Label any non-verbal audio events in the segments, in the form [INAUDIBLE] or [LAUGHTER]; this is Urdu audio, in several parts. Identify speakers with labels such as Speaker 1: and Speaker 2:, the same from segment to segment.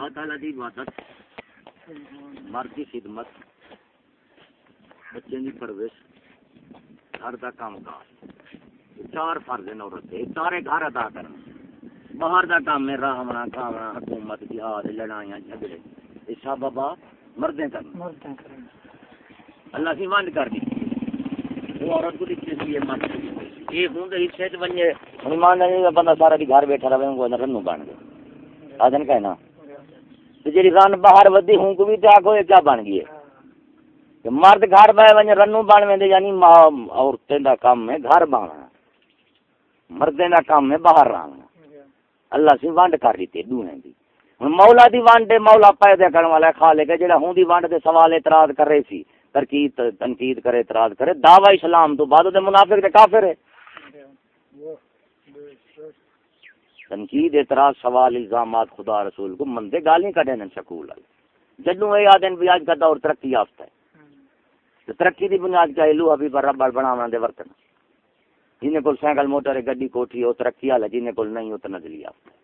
Speaker 1: خدا تعالی دی عبادت مرد کی خدمت بچے کی پرورش گھر کا کام چار فرض ہیں عورت سارے گھر ادا کرنا باہر دا کام ہے راہنا کھانا حکومت جہاد لڑائیاں جھگڑے۔ یہ سب بابا مردیں کرنا اللہ کی ونڈ کر دی۔ وہ عورت کو دکھتے سی یہ مرد یہ ہوں تو حصے چ بندہ سارا گھر بیٹھا رہے وہ رنو بن گئے۔ آدن کہنا تے جڑی رن باہر ودی ہوں کو بھی تے آکھو یہ کیا بن گئی ہے؟ مرد گھر بہ ونج رنو بن ویندے یعنی ماں عورتیں دا کام ہے، گھر بانا مردیں دا کام ہے، باہر رہنا اللہ سی ونڈ کر دیتے دوہیں دی۔ ہن مولا دی ونڈ مولا پیدا کرن والا خالق ہے جڑا ہوں دی ونڈ دے سوال اعتراض کر رہی سی۔ ترکیب، تنقید کرے، اعتراض کرے۔ دعوی اسلام تو بعد دے منافق تے کافر ہے۔ تنقید، اعتراض، سوال، الزامات خدا رسول کو مندے گالیاں کڈے نن سکول والے۔ جدوں اے آدن بھی اج کا دور ترقی یافتہ ہے۔ تے ترقی دی بنیاد کیا ہے؟ لوہا بھی بر ربڑ بناون دے برتن جن کو سائیکل، موٹر ہے گڈی، کوٹھی، او ترقی والا جن کو نہیں، او تے نزلی یافتہ ہے۔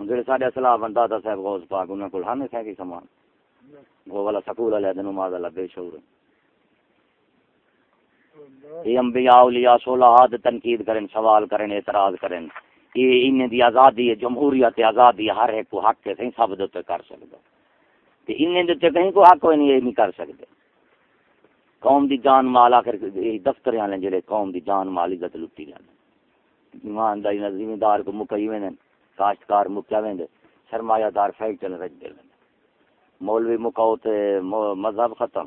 Speaker 1: ہن جڑے ساڈے اصلاح بندہ تا صاحب غوث پاک، انہاں کول ہن ہے کہ سامان۔ وہ والا سکول والے دن ماذ اللہ بے شعور ہے یہ انبیاء، اولیاء صلحات تنقید کریں، سوال کریں، اعتراض کریں۔ یہ ان دی آزادی ہے، جمہوریت آزادی ہر ایک کو حق ہے کہیں سب دے کر سکدا تے ان دے کہیں کو حق کوئی نہیں، یہ نہیں کر سکدے۔ قوم دی جان مال، آخر دفتر والے جڑے قوم دی جان مال، عزت لٹی جاندے۔ ایمانداری نال ذمہ دار کو مکئی ویندے کاشتکار مکیا ویندے سرمایہ دار فیکٹری رج دے ویندے مولوی مکاؤ تے مذہب ختم۔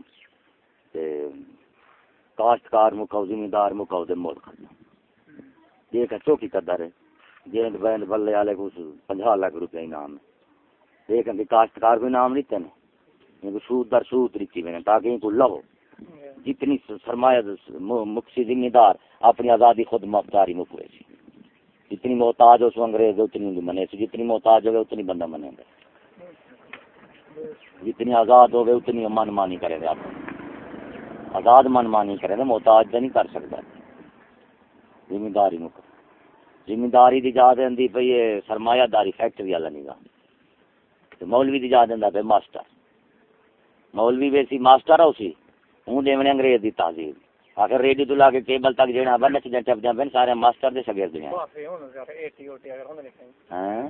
Speaker 1: تے کاشتکار مکاؤ، زمیندار مکاؤ تے مول ختم۔ یہ کہ چوکی قدر ہے جیند بین بلے والے کو پنجا لاکھ روپے انعام ہے۔ یہ کہ کاشتکار کو انعام نہیں تنے یہ کو سود در سود ریتی میں تاکہ ان کو لہو۔ جتنی سرمایہ مکسی ذمہ دار اپنی آزادی خود مختاری مکوے سی۔ جتنی محتاج ہو سو انگریز اتنی نہیں منے سی۔ جتنی محتاج ہوگا اتنی بندہ منے گا جتنی آزاد ہوگی اتنی من مانی کرے گا آپ۔ آزاد من مانی کرے گا محتاج نہیں کر سکتا۔ ذمہ داری مک زمینداری دی جا دیں پی یہ سرمایہ داری فیکٹری والا نہیں گا مولوی دی جا دینا پہ ماسٹر۔ مولوی ویسی ماسٹر ہو سی ہوں دیونے انگریز دی تہذیب۔ آخر ریڈیو تو لا کے کیبل تک جینا بن نچ جن ٹپ جان سارے ماسٹر دے شگرد ہیں۔
Speaker 2: بس ہے اوٹی اگر
Speaker 1: ہیں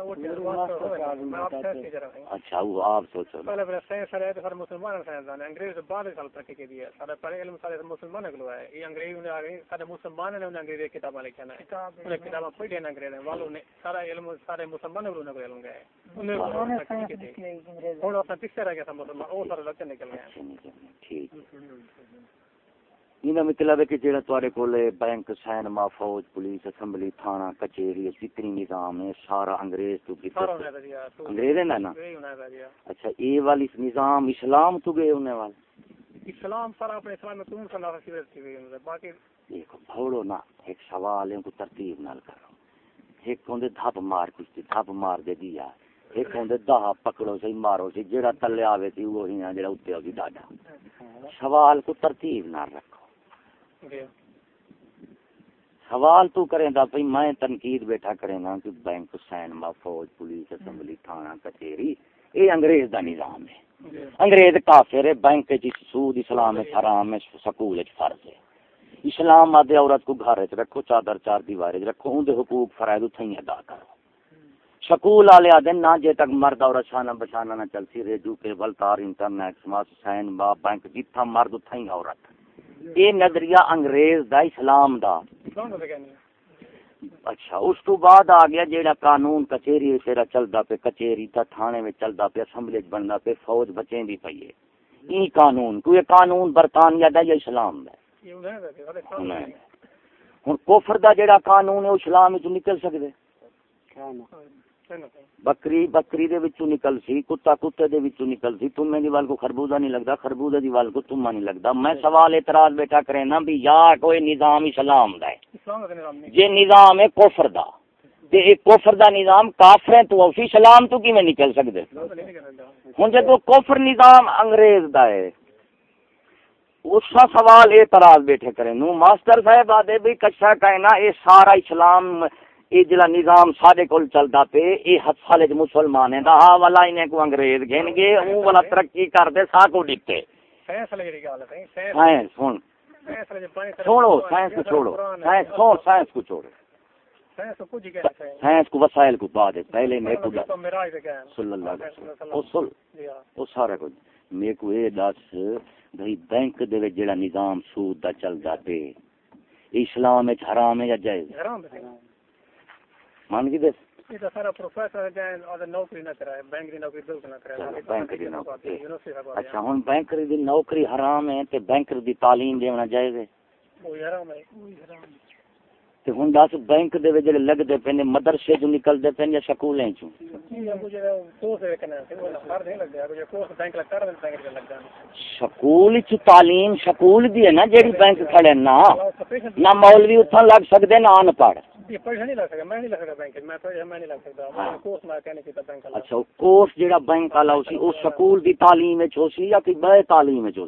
Speaker 2: اوٹی سے کی جرا
Speaker 1: اچھا وہ آپ سوچو۔
Speaker 2: پہلے پہلے سائنس ہے تو سارے مسلمان سائنس ہیں انگریز تو بعد سال ترقی کے دیا سارے پہلے علم سارے مسلمان کو ہے۔ یہ انگریز نے آگے سارے مسلمان نے انہیں انگریز کی کتابیں لکھنا ہے انہیں کتابیں پڑھی ہیں انگریز والوں نے سارا علم سارے مسلمان نے کو علم گئے انہیں ترقی کی تھی تھوڑا سا پیچھے رہ گیا تھا مسلمان وہ سارے لڑکے نکل گئے
Speaker 1: ٹھیک۔ یہ مطلب ہے کہ جڑا تواڈے کولے بینک سینما فوج پولیس اسمبلی تھانہ کچہری جتنی نظام ہے سارا انگریز تو کی انگریز ہے نا
Speaker 2: جی
Speaker 1: اچھا یہ والی نظام اسلام تو گئے ہونے والے
Speaker 2: اسلام سارا اپنے اسلام میں سا نافذ کی ہوئی ہے باقی
Speaker 1: دیکھو بھوڑو نا ایک سوال ہے کو ترتیب نال کرو ایک ہوندے دھپ مار کچھ دھپ مار دے دیا ایک ہوندے دہ پکڑو سی مارو سی جڑا تلے آوے سی وہی ہاں جڑا اوتے ہوگی ڈاڈا سوال کو ترتیب نال رکھو سوال تو کریں دا بھئی میں تنقید بیٹھا کریں گا کہ بینک سینما فوج پولیس اسمبلی تھانہ کچہری یہ انگریز دا نظام ہے۔
Speaker 2: جی۔
Speaker 1: انگریز کافر ہے بینک چ سود اسلام ہے حرام ہے سکول چ فرض ہے۔ اسلام آدھے عورت کو گھر چ رکھو چادر چار دیوارے رکھو اون دے حقوق فرائض اتھیں ادا کرو۔ سکول والے آدھے نہ جے تک مرد اور شانہ بشانہ نہ چلتی ریڈیو کیبل تار انٹرنیٹ سین با بینک جتھا مرد اتھیں عورت۔ یہ نظریہ انگریز دا اسلام دا۔ اچھا اس تو بعد آ گیا جیڑا قانون کچہری تیرا چلدا پہ کچہری تا تھانے میں چلدا پہ اسمبلی چ بندا پہ فوج بچیں دی پئی ہے۔ ای قانون کوئی قانون برطانیہ دا یا اسلام دا؟ ہن کفر دا جیڑا قانون ہے او اسلام وچ نکل سکدے۔ بکری بکری دے وچوں نکل سی کتا کتے دے وچوں نکل سی تمے دی وال کو خربوزہ نہیں لگدا خربوزے دی وال کو تما نہیں لگدا۔ میں سوال اعتراض بیٹا کرے نا بھی یا کوئی نظام اسلام دا ہے۔
Speaker 2: نظام
Speaker 1: یہ نظام ہے کفر دا تے ایک کفر دا نظام کافریں تو اسی اسلام تو کیویں نکل سکدے؟ ہن جے تو کفر نظام انگریز دا ہے اس کا سوال اعتراض بیٹھے کرے نو۔ ماسٹر صاحب آدے بھی کچھا کہنا اے سارا اسلام یہ جڑا نظام سارے کول چلدا پے یہ ہسپتال وچ مسلمان ہیں دا ہا والا انہیں کو انگریز گھن گے اون والا ترقی کر دے سا کو
Speaker 2: سائنس والی جڑی گل ہے سائنس
Speaker 1: سائنس سن۔ چھوڑو سائنس کو چھوڑو۔ سائنس چھوڑ سائنس کو چھوڑو۔
Speaker 2: سائنس کو
Speaker 1: کو وسائل کو بعد ہے۔ پہلے میں کو صلی اللہ علیہ وسلم۔ او سل
Speaker 2: جی ہاں۔
Speaker 1: او سارا کچھ میں کو اے دس بھئی بینک دے وچ جڑا نظام سود دا چلدا پے۔ اسلام وچ حرام ہے یا جائز؟
Speaker 2: حرام ہے۔
Speaker 1: مان کی دس۔
Speaker 2: یہ تو سارا پروفیسر ہے اور نوکری نہ کرائے بینک دی نوکری بالکل نہ کرائے۔
Speaker 1: چلو، بینک دی نوکری۔ اچھا ہن دی حرام ہے تے بینکر دی تعلیم دینا جائز ہے۔
Speaker 2: وہ حرام ہے وہ حرام ہے۔
Speaker 1: تے ہن دس بینک دے وچ جڑے لگدے پے نے، مدرسے جو نکلدے پے یا سکولیں چوں؟ سکول چ تعلیم سکول دی ہے نا، جیڑی بینک کھڑے نا؟ نہ مولوی اتھاں لگ سکدے، نہ ان پڑھ۔
Speaker 2: بینک
Speaker 1: اچھا کورس جڑا بینک والا او سکول دی تعلیم وچ یا کہ بے تعلیم وچ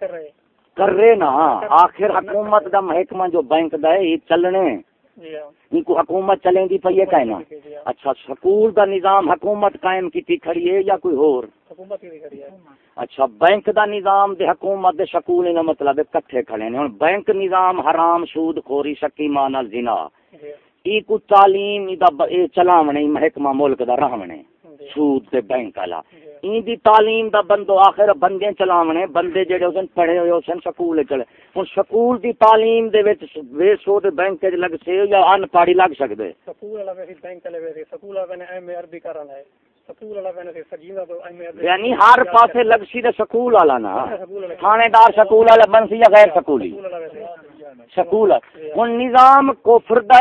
Speaker 2: کر رہے
Speaker 1: کر رہے نا آخر حکومت دا محکمہ جو بینک دا ہے یہ چلنے۔ ان کو حکومت چلیں دی پئی ہے کہنا اچھا سکول دا نظام حکومت قائم کیتی کھڑی ہے یا کوئی اور
Speaker 2: کی
Speaker 1: اچھا بینک دا نظام دے حکومت دے سکول مطلب کٹھے کھڑے نے۔ ہن بینک نظام حرام سود خوری شکی مانا زنا۔
Speaker 2: جی۔
Speaker 1: ای کو تعلیم دا چلاونے محکمہ ملک دا رہونے سود تے بینک والا۔ این دی تعلیم دا بندو آخر بندے چلاونے بندے جڑے ہوسن پڑھے ہوئے ہوسن سکول چلے ہن سکول دی تعلیم دے وچ وے سو بینک وچ لگ سے یا ان پاڑی لگ سکدے؟
Speaker 2: سکول والا ویسے بینک چلے ویسے سکول والا نے ایم اے عربی کرنا ہے۔
Speaker 1: یعنی ہر پاسے لگ سی دے سکول والا نا۔ تھانے دار سکول والا بن سی یا غیر سکولی؟
Speaker 2: سکول
Speaker 1: ہن نظام کفر دا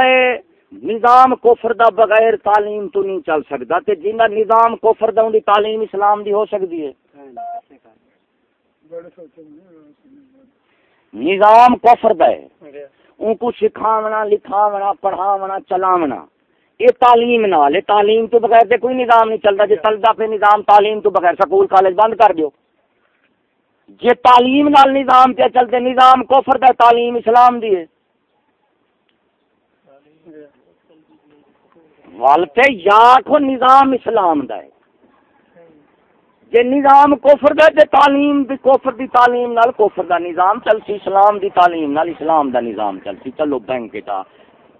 Speaker 1: نظام کفر دا بغیر تعلیم تو نہیں چل سکدا تے جنہ نظام کفر دا دی تعلیم اسلام دی ہو سکدی ہے۔ نظام کفر دا ہے۔ ان کو سکھاونا، لکھاونا، پڑھاونا، چلاونا۔ یہ تعلیم نال ہے تعلیم تو بغیر تے کوئی نظام نہیں چلتا۔ جی چلتا پہ نظام تعلیم تو بغیر سکول، کالج بند کر دیو۔ جی تعلیم نال نظام پہ چلتے، نظام کفر دا تعلیم اسلام دی ہے
Speaker 2: جی
Speaker 1: والتے یا کو نظام اسلام دا ہے۔ جے نظام کفر دا ہے تے تعلیم دی کفر دی تعلیم نال کفر دا نظام چلسی، اسلام دی تعلیم نال اسلام دا نظام چلسی۔ چلو بینک دا۔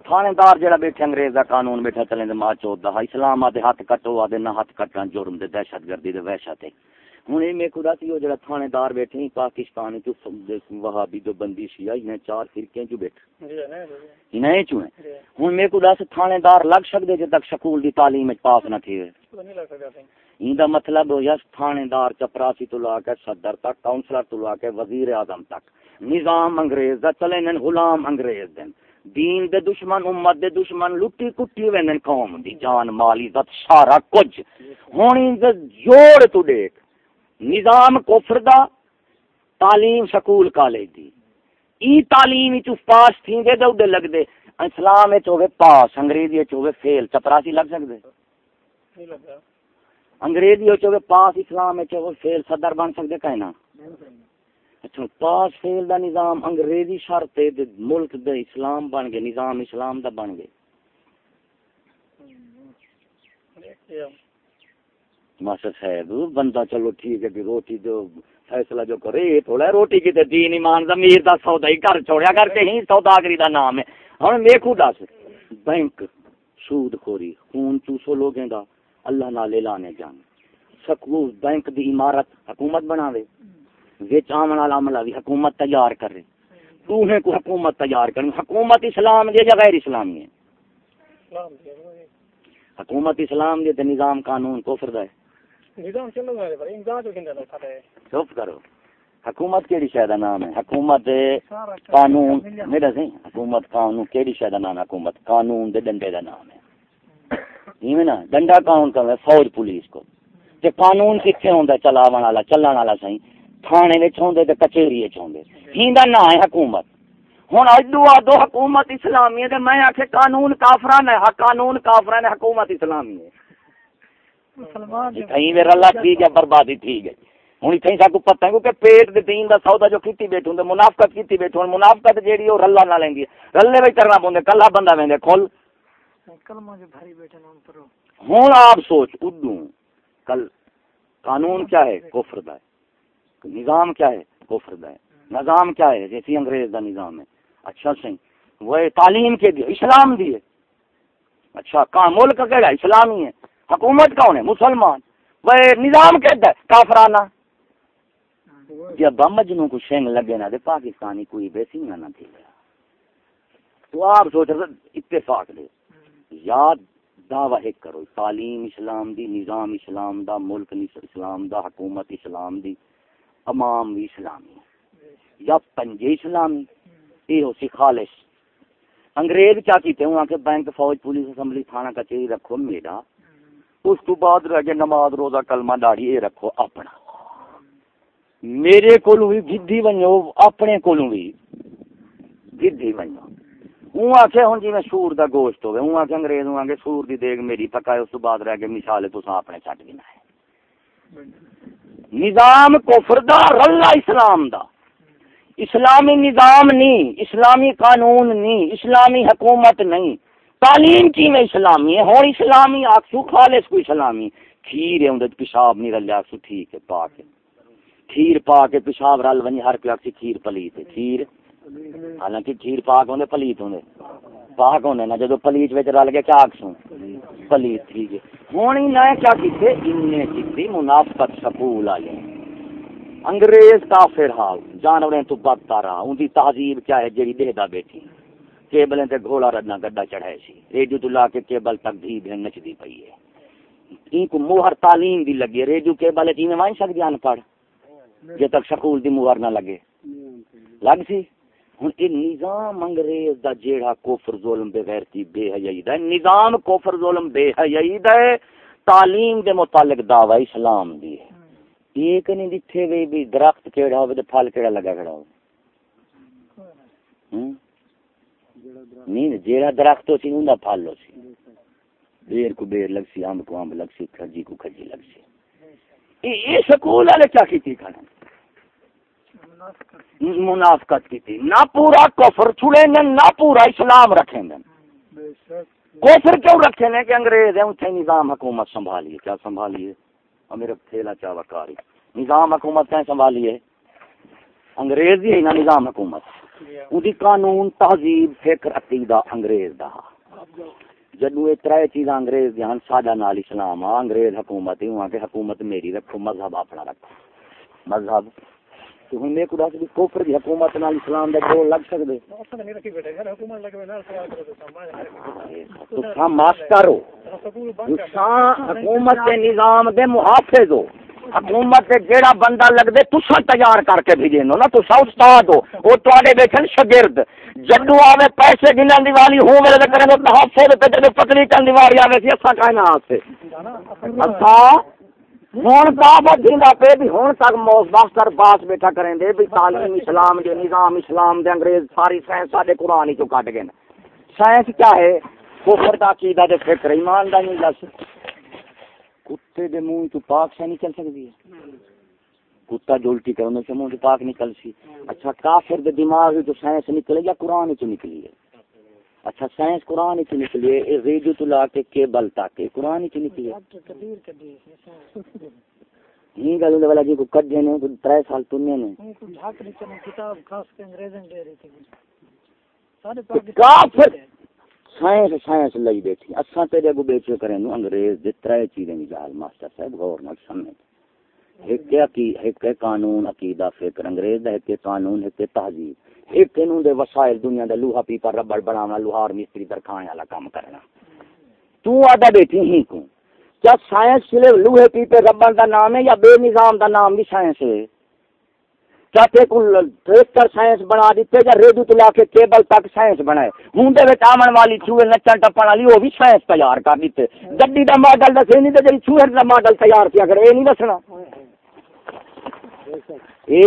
Speaker 1: تھانے دار جڑا بیٹھے، انگریز دا قانون بیٹھا، چلیں دے ماں چود دا۔ اسلام آدے ہاتھ کٹو آدے نہ ہاتھ کٹنا، جرم دے دہشت گردی دے وحشت ہے ہن اے میں خدا سی او جڑا تھانے دار بیٹھے ہیں پاکستان وچ وہابی جو بندی شیعہ انہیں چار فرقے جو بیٹھے
Speaker 2: نہیں
Speaker 1: انہیں چوں ہیں؟ ہن میں کو دس تھانے دار لگ سکدے جے تک سکول دی تعلیم وچ پاس نہ تھے ایندا مطلب ہو یا تھانے دار چپراسی تو لا کے صدر تک کاؤنسلر تو لا کے وزیر اعظم تک۔ نظام انگریز دا چلے نن غلام انگریز دین دین دے دشمن امت دے دشمن لٹی کٹی وینن قوم دی۔ جان مال عزت سارا کچھ۔ ہونی دے جوڑ تو دیکھ۔ نظام کفر دا تعلیم سکول کالج دی۔ ای تعلیم وچ پاس تھیندے دے اودے لگ دے اسلام وچ ہوے پاس انگریزی وچ ہوے فیل چپراسی لگ سکدے۔ انگریزی وچ ہوے پاس اسلام وچ ہوے فیل صدر بن سکدے کہنا اچھا پاس فیل دا نظام انگریزی شرط تے ملک دے اسلام بن گئے نظام اسلام دا بن گئے۔
Speaker 2: دیکھیے
Speaker 1: ماسٹر صاحب بندہ چلو ٹھیک ہے روٹی جو فیصلہ جو کرے یہ تھوڑا ہے روٹی کی دین ایمان ضمیر دا سودا ہی کر چھوڑیا کر کے ہی سوداگری دا نام ہے۔ ہن ویکھو دس بینک سود خوری خون چوسو لوگیں دا اللہ نال اعلان جان۔ سکول بینک دی عمارت حکومت بناوے وچ آمن والا عملہ بھی حکومت تیار کرے۔ دوہیں کو حکومت تیار کریں حکومت اسلام دی یا غیر اسلامی ہے؟ حکومت اسلام دی تے نظام قانون کفر دا ہے۔ چپ کرو حکومت کیڑی شے دا نام ہے حکومت قانون میرا سی حکومت قانون کیڑی شے دا نام ہے حکومت قانون دے ڈنڈے دا نام ہے ایویں نا ڈنڈا قانون کا فوج پولیس کو تے قانون کتھے ہوندا چلاون والا چلن والا سہی تھانے وچ ہوندے تے کچہری وچ ہوندے ہیندا نا ہے حکومت ہن ادو آدو حکومت اسلامی ہے تے میں آکھے قانون کافرانہ ہے قانون کافرانہ ہے حکومت اسلامی ہے ٹھیک ہے بربادی ٹھیک ہے۔ ہوں اتنے کو پتہ ہے کیونکہ پیٹ دے دین دا سودا جو کیتی منافقت کیتی منافقت جیڑی رلا نہ رلے کرنا پوندے کلا بندہ ویندے
Speaker 2: کلمہ جو بیٹھے
Speaker 1: آپ سوچ کل قانون کیا ہے؟ کفر دا ہے۔ نظام کیا ہے؟ کفر دا ہے۔ نظام کیا ہے؟ جیسی انگریز دا نظام ہے۔ اچھا وہ تعلیم کے دیے اسلام دیے اچھا کہاں ملک اسلامی ہے۔ حکومت کون ہے؟ مسلمان۔ وہ نظام کہتا ہے؟ کافرانہ۔ جی جب بمجنوں کو شنگ لگے نا دے، پاکستانی کوئی بیسی نہ تھی گیا۔ تو آپ سوچ رہے اتفاق دے۔ یاد دعوی ایک کرو، تعلیم اسلام دی، نظام اسلام دا، ملک اسلام دا، حکومت اسلام دی، امام بھی اسلامی۔ یا پنجے اسلامی۔ یہ ہو سی خالص۔ انگریز کیا کیتے؟ ہوں کہ بینک، فوج، پولیس اسمبلی، تھانہ، کچہری، رکھو میرا۔ اس تو بعد رہ گیا نماز روزہ کلمہ داڑھی یہ رکھو اپنا۔ میرے کولو بھی گدھی بنو اپنے کولو بھی گدھی بنو ہوں آخیا ہوں جی میں سور دا گوشت ہوگا ہوں آخیا انگریز ہوں آگے سور دی دیگ میری پکائے، اس تو بعد رہ گئے مثال تو اپنے چھٹ گنا ہے۔ نظام کفر دا رلا اسلام دا۔ اسلامی نظام نہیں اسلامی قانون نہیں اسلامی حکومت نہیں تعلیم کی میں اسلامی ہے ہوں اسلامی آخسو خالص کو اسلامی۔ کھیر ہے، اندر پیشاب نہیں رلیا آخسو ٹھیک ہے پا کے کھیر پا کے پیشاب رل ونی ہر کوئی آخسی کھیر پلیت ہے۔ کھیر حالانکہ کھیر پاک ہوندے، پلیت ہوندے۔ پاک ہوندے نا، جدو پلیت وچ رل گیا، کیا آخسوں پلیت، ٹھیک ہے۔ ہوں نہ کیا کیتے؟ انہیں کیتی منافقت سکول والے۔ انگریز کافر ہاں، حال جانوریں تو بدتر رہا ان دی تہذیب کیا ہے؟ جیڑی دہدا بیٹھی۔ کیبلیں تے گھوڑا رڈنا گڈا چڑھائے سی۔ ریڈیو تو لا کے کیبل تک دھی بھی نچدی پئی ہے۔ ان کو موہر تعلیم بھی لگی ریڈیو کیبل چی میں وائن سکتی ان پڑھ۔ جب تک سکول دی موہر نہ لگے۔ لگ سی؟ ہن یہ نظام انگریز دا جیڑا کفر، ظلم، بے غیرتی، بے حیائی دا نظام کفر، ظلم، بے حیائی دا ہے۔ تعلیم دے متعلق دعوی اسلام دی ہے۔ ایک نہیں دتھے وی بھی درخت کیڑا ہوے تے پھل کیڑا لگا کھڑا ہو ہوں نہیں جیڑا درخت سی اوندا پھل ہو سی بیر کو بیر لگ سی امب کو امب لگ سی کھجی کو کھجی لگ سی اے اے سکول والے کیا کیتی کھڑا منافقت کی تھی نہ پورا کفر چھڑیں گے نہ پورا اسلام رکھیں گے کفر کیوں رکھیں گے کہ انگریز ہیں؟ اتنے نظام حکومت سنبھالیے۔ کیا سنبھالیے؟ اور میرے تھیلا چاوا کاری نظام حکومت کہیں سنبھالیے؟ انگریز ہی ہے نا نظام حکومت۔ اودی قانون تہذیب، فکر، عقیدہ انگریز دا۔ جدو یہ ترے چیزاں انگریز دیا ہن نال اسلام آ، انگریز حکومت ہی کہ حکومت میری رکھو، مذہب اپنا رکھو۔ مذہب۔ تو ہن میں کو دس کوفر دی حکومت نال اسلام دا جوڑ لگ سکدے۔
Speaker 2: حکومت تو
Speaker 1: ماسٹر ہو۔ حکومت نظام دے محافظ ہو۔ حکومت جیڑا بندہ لگ دے تساں تیار کر کے بھیجے نو نا تساں استاد ہو، وہ تواڈے بیٹھن شاگرد۔ جدو آوے پیسے گنن دی والی ہو میرے تے کرے تو محافظ تے جدو پتلی چن دی والی آوے سی، اساں کائنا سے اساں ہوں دعوت دیندا پہ بھی ہوں تک موس ماسٹر پاس بیٹھا کریں دے بھی تعلیم اسلام دے، نظام اسلام دے، انگریز ساری سائنس ساڈے قرآن چوں کٹ گئے سائنس کیا ہے؟ کفر دا عقیدہ دے فکر، ایمان دا نہیں دس کتے دے منہ تو پاک سے نکل سکتی ہے؟ کتا جو الٹی کرنے سے منہ تو پاک نکل سی۔ اچھا کافر دے دماغ تو سائنس نکلے یا قرآن چ نکلی ہے اچھا سائنس قرآن چ نکلی ہے ریڈیو تو لا کے کیبل تک قرآن چ نکلی ہے نہیں گل والا جی کو کڈے نے کوئی ترے سال تنے نے۔
Speaker 2: کتاب خاص کے انگریزن دے رہی تھی سارے
Speaker 1: کافر سائنس سائنس لئی بیٹھی۔ اساں تیرے کو بیچے کریں نو انگریز دے ترے چیزیں دی ماسٹر صاحب، غور نال سمجھ۔ ایک ہے کی ایک قانون، عقیدہ، فکر انگریز دا، ایک قانون، ایک تہذیب۔ ایک انہوں دے وسائل دنیا دا لوہا پیپر ربڑ بنانا لوہار مستری درخان والا کام کرنا۔ تو آدھا بیٹھی ہی کو کیا سائنس صرف لوہے پیپے ربڑ دا نام ہے یا بے نظام دا نام بھی سائنس ہے؟ سائنس بنا دیتے یا ریڈیو تو لا کے کیبل تک سائنس بنائے۔ ہوں دے وچ آمن والی چوہے نچن ٹپن والی، وہ بھی سائنس تیار کر دیتے۔ گڈی دا ماڈل دسے نہیں تے جڑی چوہے دا ماڈل تیار کیا کرے اے نہیں دسنا۔ اے؟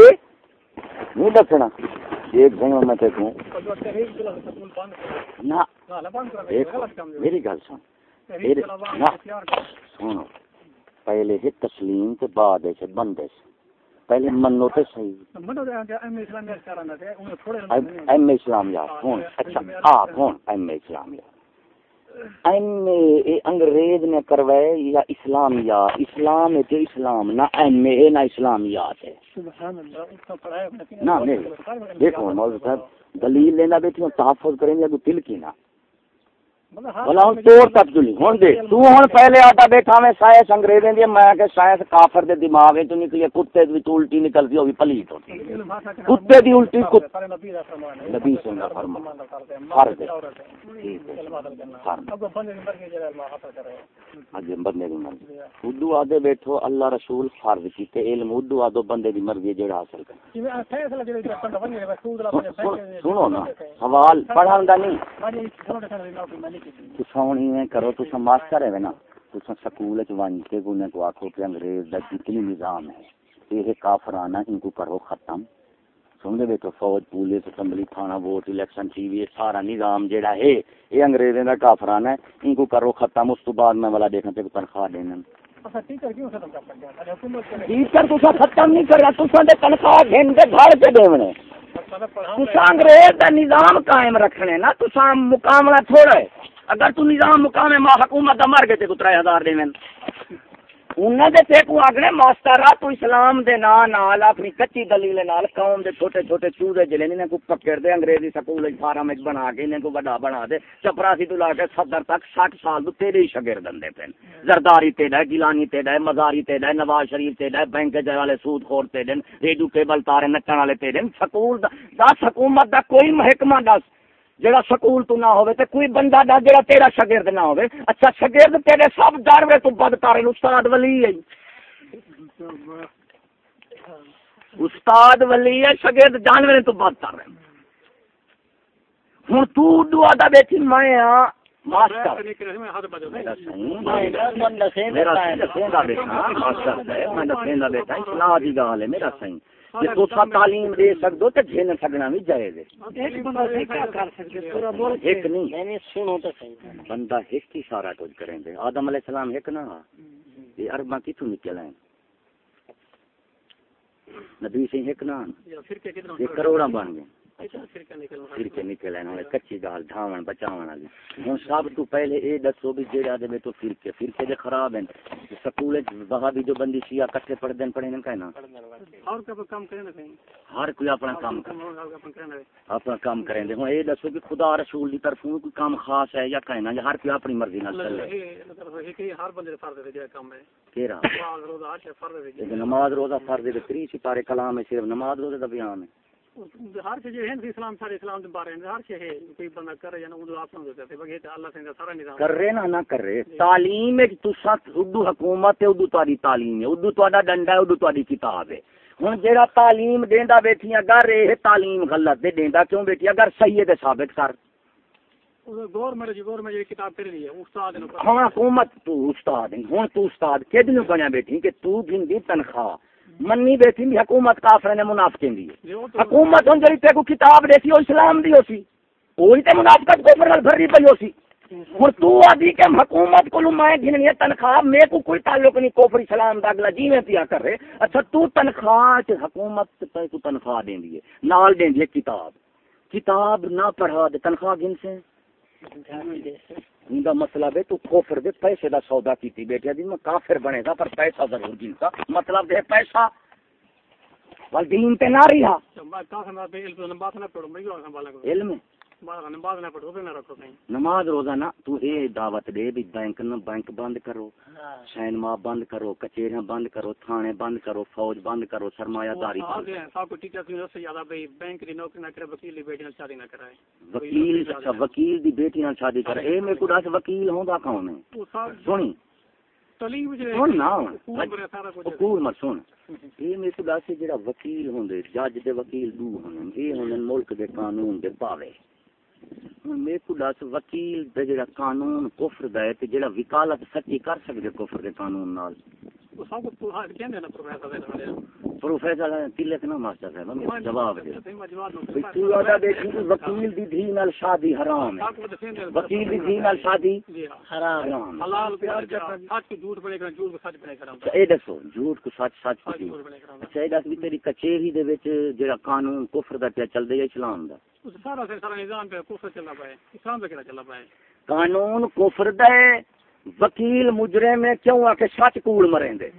Speaker 1: نہیں دسنا۔ ایک میں تے کہوں۔ نہ۔ میری گل سن۔ نہ۔ سنو۔ پہلے ہے تسلیم تے بعد ہے بندش پہلے منو تے صحیح
Speaker 2: ایم اسلام
Speaker 1: اے اسلام یار اچھا ایم اے اسلام یار ایم اے انگریز نے کروائے یا اسلام یا اسلام ہے تے اسلام نہ ایم اے نہ اسلامیات ہے۔
Speaker 2: سبحان اللہ اس کا پڑھایا
Speaker 1: نہ نہیں۔ دیکھو مولوی صاحب دلیل لینا بیٹھی تحفظ کریں گے تو دل کی نہ بلا ہوں توڑ تک جلی ہوں دے۔ تو ہوں پہلے آتا بیٹھا میں سائنس انگریزیں دی میں کہ سائنس کافر دے دماغ وچ نکلی کتے دی تو الٹی نکلتی ہوگی پلیت ہوتی کتے دی الٹی کتے نبی سے نہ فرما فرض ہے۔ اگے بندے دی مرضی۔ اردو آدے بیٹھو اللہ رسول فرض کیتے علم آدو بندے دی مرضی حاصل سنو نا سوال پڑھن دا نہیں۔ تسا ہوں ایویں کرو تسا ماسٹر ہے نا تسا سکول چ ون کے گنے کو آکھو کہ انگریز دا جتنی نظام ہے۔ یہ کافرانہ، ان کو کرو ختم۔ سن دے بیٹھو فوج، پولیس، اسمبلی، تھانہ، ووٹ، الیکشن، ٹی وی، سارا نظام جیڑا ہے، یہ انگریزوں کا کافرانہ ہے۔ ان کو کرو ختم، اس تو بعد میں والا دیکھنا تے تنخواہ دینا۔ ٹیچر تسا ختم نہیں کرا تسا دے تنخواہ گھن کے گھر کے دیونے۔ تسا انگریز دا نظام قائم رکھنے نا تسا مقاملہ تھوڑا ہے۔ اگر تو نظام مقام ما حکومت دا مر گئے تے کو 3000 دیویں۔ انہاں دے تے کو تو اسلام دے نا نال اپنی کچی دلیل نال قوم دے چھوٹے چھوٹے چوزے جلے نے کو پکڑ دے، انگریزی سکول وچ فارم وچ بنا کے انہاں کو بڑا بنا دے چپراسی تو لا کے صدر تک 60 سال تو تیرے ہی شاگرد دندے پن زرداری تے گیلانی تے مزاری تے نواز شریف تے دے بینک دے والے سود خور تے دے ریڈیو کیبل تارے نچن والے تے دے سکول دا دس حکومت دا کوئی محکمہ دس جڑا سکول تو نہ ہوئے تے کوئی بندہ دا جڑا تیرا شاگرد نہ ہوئے اچھا شاگرد تیرے سب دروے تو بدکارن استاد ولی ہے۔ استاد ولی ہے، شاگرد جانور تو بد کر رہے ہوں تو دعا دا بیٹھی، میں ہاں ماسٹر۔ میرا صحیح میرا صحیح دا بیٹا ہاں، ماسٹر ہے، میں دسیں دا بیٹا، اصلاح دی گل ہے، میرا صحیح تسا تعلیم دے سکدو تے جھن سکنا بھی جائز ہے۔ ایک نہیں۔ سنو تے صحیح۔ بندہ ایک ہی سارا کچھ کریں دے۔ آدم علیہ السلام ایک نہ یہ ارباں کتھوں نکل ہیں نبی سے ایک نہ یہ کروڑا بن گئے۔ فرقے نکل آئے کچی گال ڈھاون بچاون والی۔ ہن سب تو پہلے اے دسو بھی جیڑا دے تو فرقے فرقے دے خراب ہیں۔ سکول وہاں بھی جو بندی شیعہ کٹھے پڑھ دین پڑھے نہ کہنا۔
Speaker 2: اور کا کام کرے نہ
Speaker 1: ہر کوئی اپنا کام اپنا کام کریں دے۔ ہن اے دسو کہ خدا رسول دی طرفوں کوئی کام خاص ہے یا کہنا یا ہر کوئی اپنی مرضی نال چلے۔
Speaker 2: ہر بندے فرض ہے کام ہے۔
Speaker 1: کیڑا
Speaker 2: نماز روزہ فرض
Speaker 1: نماز روزہ فرض سپارے کلام ہے صرف نماز روزہ دا بیان ہے۔
Speaker 2: ہر چیز ہے اسلام سارے اسلام دے بارے میں ہر چیز ہے کوئی بندہ کر یا نہ وہ آپ سمجھ سکتے بگے اللہ سے سارا نظام۔
Speaker 1: کر رہے نا نہ کر رہے۔ تعلیم ہے تسا اردو حکومت ہے اردو تاری تعلیم ہے۔ اردو تہاڈا ڈنڈا ہے اردو تاری کتاب ہے۔ ہن جیڑا تعلیم دیندا بیٹھی اگر یہ تعلیم غلط دے دیندا کیوں بیٹھی اگر صحیح ہے تے ثابت کر۔
Speaker 2: گورنمنٹ جی گورنمنٹ کتاب کر رہی ہے استاد
Speaker 1: ہاں حکومت تو استاد ہن تو استاد کدنوں بنیا بیٹھی کہ تو گھندی تنخواہ۔ منی بیٹھی بھی حکومت کافر نے منافقین دی حکومت ہن جڑی تے کو کتاب دیسی او اسلام دی ہوسی۔ وہی تے منافقت کفر نال بھری پئی ہوسی۔ ہن تو آدھی کہ حکومت کو میں گھننی تنخواہ میں کو کوئی تعلق نہیں کفر اسلام دا اگلا جی میں پیا کر رہے۔ اچھا تو تنخواہ چ حکومت تے کو تنخواہ دیندی ہے نال دیندی ہے کتاب۔ کتاب نہ پڑھا دے تنخواہ گن سے۔ کا مطلب ہے تو کفر دے پیسے دا سودا کیتی۔ بیٹھا دی میں کافر بنے گا پر پیسہ ضرور جن کا مطلب دے پیسہ۔ ول دین تے نہ رہا۔ علم نماز روزانہ تو اے دعوت دے بھی بینک نہ بینک بند کرو سینما بند کرو کچہریاں بند کرو تھانے بند کرو فوج بند کرو سرمایہ داری وکیل اچھا وکیل دی بیٹی نال شادی کر اے میں کو دس وکیل ہوندا کون ہے؟ سنی۔ سن نا۔ حکومت مت سن۔ یہ میں کو دس جڑا وکیل ہوندے جج دے وکیل دو ہوندے اے ہوندے ملک دے قانون دے پاوے۔ میں کو دس وکیل دے جڑا قانون کفر دا ہے تے جڑا وکالت سچی کر سکدے کفر دے قانون نال
Speaker 2: وہ سب کو ہاں کہندے نا پروفیسر دے والے
Speaker 1: پروفیسر تلک نا ماسٹر صاحب جواب دے
Speaker 2: میں جواب دوں
Speaker 1: بھئی تو آدھا دیکھی کہ وکیل دی دھی نال شادی حرام ہے
Speaker 2: سب کو دسیں
Speaker 1: وکیل دی دھی نال شادی
Speaker 2: جی ہاں
Speaker 1: حرام ہے
Speaker 2: حلال پیار سچ کو جھوٹ بنے کر جھوٹ کو سچ بنے کر
Speaker 1: اچھا اے دسو جھوٹ کو سچ سچ کو جھوٹ
Speaker 2: جھوٹ بنے کر
Speaker 1: اچھا اے دس بھی تیری کچہری دے وچ جڑا قانون کفر دا پیا چل یا اسلام دا
Speaker 2: اس سارا سے سارا نظام پہ کفر چلنا پائے اسلام پہ کیا چلنا پائے
Speaker 1: قانون کفر دا ہے وکیل مجرم میں کیوں آ کے سچ کوڑ مریں دے؟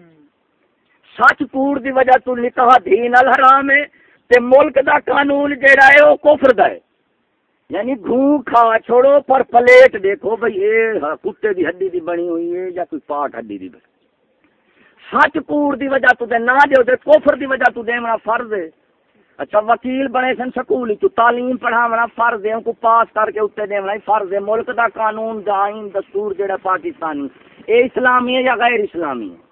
Speaker 1: سچ کوڑ دی وجہ تو نکاح دین نال حرام ہے تے ملک دا قانون جیڑا ہے وہ کفر دا ہے۔ یعنی گھوں کھا چھوڑو پر پلیٹ دیکھو بھئی اے ہاں کتے دی ہڈی دی بنی ہوئی ہے یا کوئی پاٹ ہڈی دی بنی۔ سچ کوڑ دی وجہ تو دے نہ دیو تے کفر دی وجہ تو دینا فرض ہے۔ اچھا وکیل بنے سن سکول تعلیم پڑھاونا فرض ہے، ان کو پاس کر کے اتنے دینا فرض ہے۔ ملک دا قانون، دا آئین دستور جڑا پاکستانی، اے اسلامی ہے یا غیر اسلامی ہے؟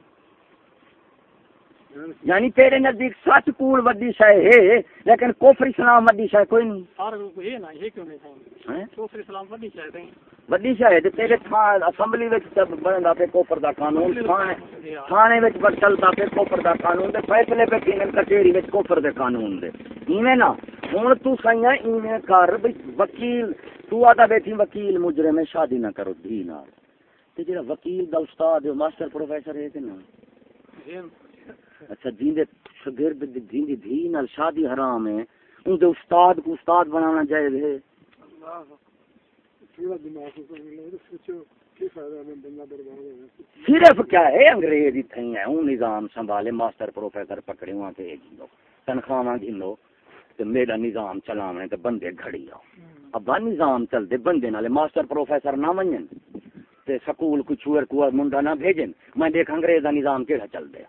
Speaker 1: یعنی تیرے نزدیک سچ کوڑ وڈی شے ہے لیکن کفر اسلام وڈی شے کوئی نہیں۔
Speaker 2: سارے کو یہ نا یہ کیوں نہیں
Speaker 1: ہیں؟
Speaker 2: کفر اسلام بڑی چاہتے ہیں
Speaker 1: وڈی شے ہے تے تیرے تھا اسمبلی وچ بندا پہ کفر دا قانون تھانے تھانے وچ چلدا پہ کفر دا قانون تے فیصلے پہ کینن کچہری وچ کفر دے قانون دے۔ ایویں نا ہن تو سیاں ایویں کر وکیل تو آتا بیٹھی وکیل مجرم ہے شادی نہ کرو دھی نال۔ تے جڑا وکیل دا استاد ہے ماسٹر پروفیسر ہے کہ نا اچھا جین دے شاگرد دی جین دی دھی نال شادی حرام ہے۔ ان دے استاد کو استاد بنانا جائز ہے۔ صرف کیا ہے؟ انگریز ہی تھئی ہے اون نظام سنبھالے ماسٹر پروفیسر پکڑے وہاں تے گھنو تنخواہ گھنو تے میرا نظام چلاونے تے بندے گھڑی آؤ۔ ابا نظام چلتے بندے نالے ماسٹر پروفیسر نہ منن تے سکول کو چور کو منڈا نہ بھیجن۔ میں دیکھ انگریز دا نظام کیڑا چل دے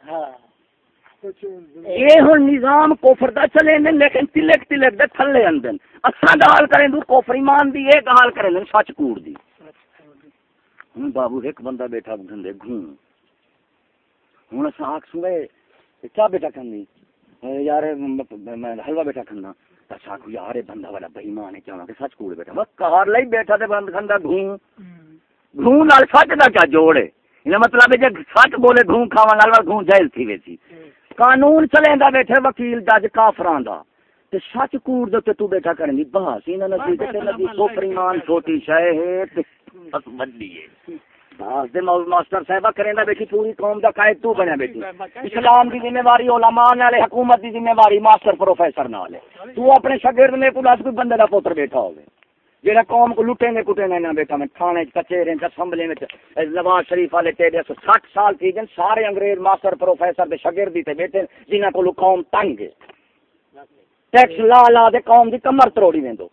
Speaker 1: یہ ہوں نظام کوفر دا چلے نے لیکن تلک تلک دے تھلے اندن۔ اساں گال کریں دو کوفر ایمان دی یہ گال کریں دن سچ کوڑ دی۔ ہوں بابو، ایک بندہ بیٹھا گھندے گھوں ہوں اساں آکھ سوے کیا بیٹا کھندی؟ ہاں، یار، میں حلوہ بیٹا کھندا۔ اچھا کو یار، یہ بندہ والا بےمان ہے، کیا کہ سچ کوڑ بیٹھا؟ بس کار لئی بیٹھا تے بند کھندا گھوں گھوں نال سچ دا کیا جوڑ ہے؟ مطلب ہے، جے سچ بولے گھوں کھاوا نال گھوں جیل تھی ویسی۔ قانون چلیندا بیٹھے وکیل جج کافران دا۔ تے سچ کوڑ دے تے تو بیٹھا کرن دی بس انہاں نزدیک تے نبی کوفر ایمان چھوٹی شے ہے تے بس وڈی ہے۔ بس دے مول ماسٹر صاحبہ کریندا بیٹھی پوری قوم دا قائد تو بنیا بیٹھی۔ اسلام دی ذمہ داری علماء نال حکومت دی ذمہ داری ماسٹر پروفیسر نال ہے تو اپنے شاگرد دس کوئی بندے دا پوتر بیٹھا ہوے جہاں قوم کو لٹیں گے، کٹیں گے۔ نہ بیٹا، میں تھانے، کچہرے، اسمبلی میں نواز شریف والے تیرے سو سٹھ سال تھی جن سارے انگریز ماسٹر پروفیسر دے شاگردی تے بیٹھے، جنہاں کو قوم تنگ ہے۔ ٹیکس لا لا دے قوم دی کمر تروڑی ویندو۔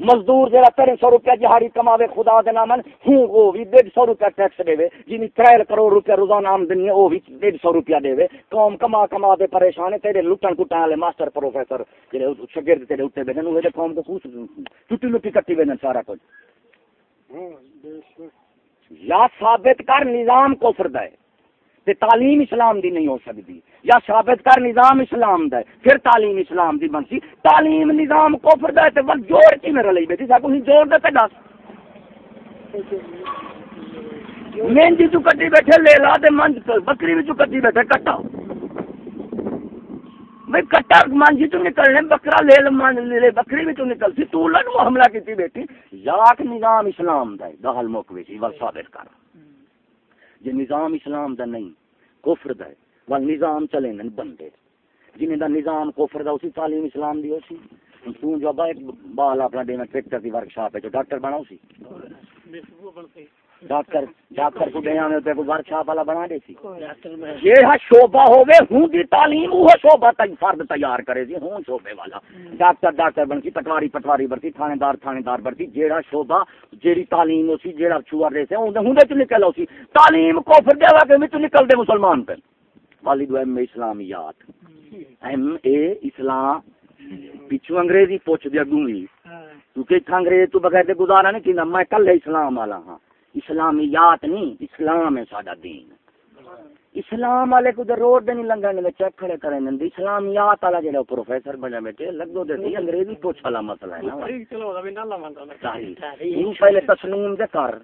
Speaker 1: مزدور جڑا تیرے سو روپیہ جہاڑی کماوے خدا دے نامن، ہوں وہ بھی ڈیڑھ سو روپیہ ٹیکس دے وے جنی تریل کروڑ روپیہ روزانہ آمدنی ہے، وہ بھی ڈیڑھ سو روپیہ دے قوم کما کما دے پریشان ہے، تیرے لٹن کٹن والے ماسٹر پروفیسر جڑے شاگرد تیرے اوتے بیٹھے وہ قوم کو خوش ٹوٹی لٹی کٹی ویندن سارا کچھ۔ یا ثابت کر، نظام کفر دا ہے۔ تے تعلیم اسلام دی نہیں ہو سکتی، یا ثابت کر نظام اسلام دا ہے پھر تعلیم اسلام دی بنسی۔ تعلیم نظام کفر دا ہے تے ول جوڑ کی میرے لئی بیٹھی سا کوئی جوڑ دے تے دس۔ مہندی جی تو کٹی بیٹھے لے لا دے منج بکری بھی تو کٹی بیٹھے، کٹا۔ بھئی کٹا مانجی تو نکلنے، بکرا لے لے مان لے بکری بھی تو نکلتی تو لن حملہ کیتی بیٹی یاک نظام اسلام دا ہے دہل موقع سی ول ثابت کر۔ جی نظام اسلام دا نہیں، کفر دا ہے۔ وال نظام چلے نن بندے۔ جنہیں دا نظام کفر دا، اسی تعلیم اسلام دی اسی تو جو با ایک بال اپنا دینا ٹریکٹر دی ورکشاپ ہے جو ڈاکٹر بناو سی۔ ڈاکٹر ڈاکٹر کو گیا میں تے کو ورکشاپ والا بنا دے سی۔ ہوے ہوں دی تعلیم وہ فرد تیار کرے سی ہوں والا۔ ڈاکٹر ڈاکٹر بن کی پٹواری پٹواری برتی تھانے دار تھانے دار برتی جیڑا جیڑی تعلیم ہو سی جیڑا رہے سے ہوں ہوں دے تو نکل ہو سی تعلیم کو پھر دے واقع میں تو نکل دے مسلمان پہ والد ایم اے اسلامیات۔ ایم اے اسلام۔ پچھو انگریزی پوچھ دیا گونگی کیونکہ اتنا انگریز تو بغیر دے گزارا نہیں کینا میں کل اسلام والا ہاں۔ اسلامیات نہیں اسلام ہے سادہ دین۔ اسلام والے کو روڈ نہیں لنگن میں چیک کھڑے کریں دے۔ اسلامیات والا جڑا پروفیسر بنا بیٹھے لگو دے دی انگریزی پوچھ والا مسئلہ ہے نا۔
Speaker 2: چلو ابھی نہ
Speaker 1: صحیح۔ تو پہلے تسلیم دے کر۔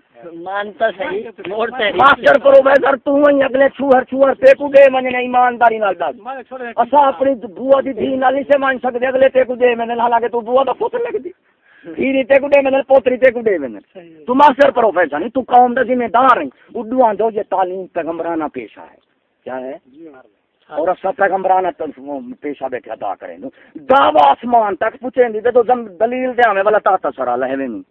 Speaker 3: مانتا صحیح موڑ
Speaker 1: ماسٹر پروفیسر تو ہی اگلے چھوہر چھوہر تے کو دے مننے ایمانداری نال دس۔ اسا اپنی بوا دی دھی نال نہیں سے مان سکدے اگلے تے کو دے مننے حالانکہ تو بوا دا پتر لگ دی۔ دھی تے کو دے مننے پوتری تے کو دے مننے تو ماسٹر پروفیسر نہیں تو قوم دا ذمہ دار ہے اردو آندو یہ تعلیم پیغمبرانہ پیشہ ہے کیا ہے اور اصل پیغمبرانہ پیشہ بیٹھے ادا کریں دو دعوی آسمان تک پوچھیں دی تو زم دلیل دے ہمیں والا تا سرا لہوے نہیں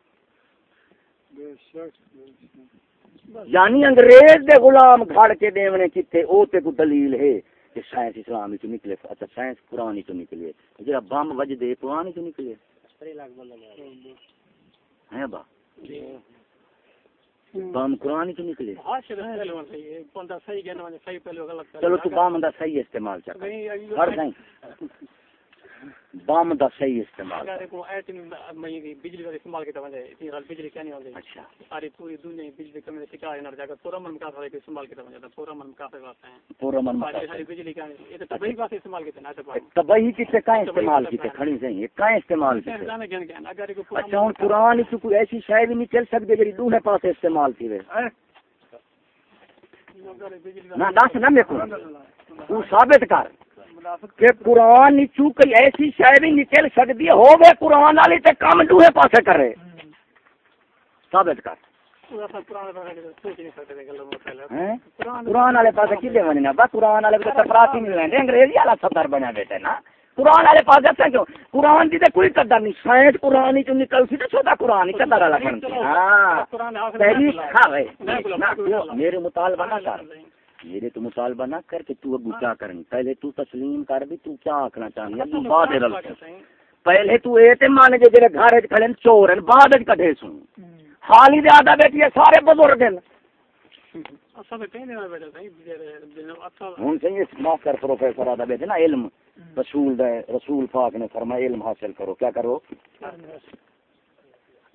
Speaker 1: یعنی انگریز دے غلام گھڑ کے دیونے کتے او تے کو دلیل ہے کہ سائنس اسلامی تو نکلے اچھا سائنس قرآن تو نکلے جڑا بم وج دے قرآن تو نکلے ہیں با۔ بم قرآن تو نکلے۔
Speaker 2: غلط
Speaker 1: چلو تو بم دا صحیح استعمال چا کر ہر نہیں بم دا صحیح استعمال
Speaker 2: بجلی کا استعمال کیتا وجہ اتنی غلط بجلی کیا نہیں ہوندی
Speaker 1: اچھا۔
Speaker 2: ساری پوری دنیا بجلی کمی سے شکار نہ جاگا پورا من کا کا استعمال کیتا وجہ پورا من کا کا واسطے ہیں۔
Speaker 1: پورا من
Speaker 2: ساری ساری بجلی کا یہ تو تبھی واسطے استعمال کیتے نہ تو
Speaker 1: تبھی کتے کا استعمال کیتے؟ کھڑی سے یہ کا استعمال کیتے؟
Speaker 2: جانے کہنے کہنا اگر کو
Speaker 1: اچھا ہوں قرآن کوئی ایسی شے بھی نہیں چل جی دوسرے پاس استعمال تھی وے نہ دس نہ میرے کو۔ تو ثابت کر۔ کہ قرآن چو کوئی ایسی شے بھی نکل سکتی ہو گئے قرآن والی تے کم دوسرے پاسے کرے۔ ثابت کر؟ قرآن والے پاس کھلے بننا بس قرآن والے تو سفراتی نہیں لیندے انگریزی والا سفر بنیا بیٹھے نا۔ قرآن والے پاس دسیں کیوں؟ قرآن کوئی قدر نہیں۔ سائنس قرآن چ نکل سی تے چھوٹا قرآن ہی قدر والا بنتی ہاں۔ پہلی میرے مطالبہ نہ کر۔ میرے تو مطالبہ نہ کر کہ تو ابو کیا کرنی؟ پہلے تو تسلیم کر بھی تو کیا آکھنا چاہنی؟ ہے تو بعد رل پہلے تو اے تے مان جے جڑے گھر وچ کھڑے چور ہیں بعد وچ کڈے سن۔ حالی دے آدھا بیٹھی ہے سارے بزرگ ہیں ہوں صحیح اس ماسٹر پروفیسر آدھا بیٹھے نا علم۔ رسول دے رسول پاک نے فرمایا علم حاصل کرو۔ کیا کرو؟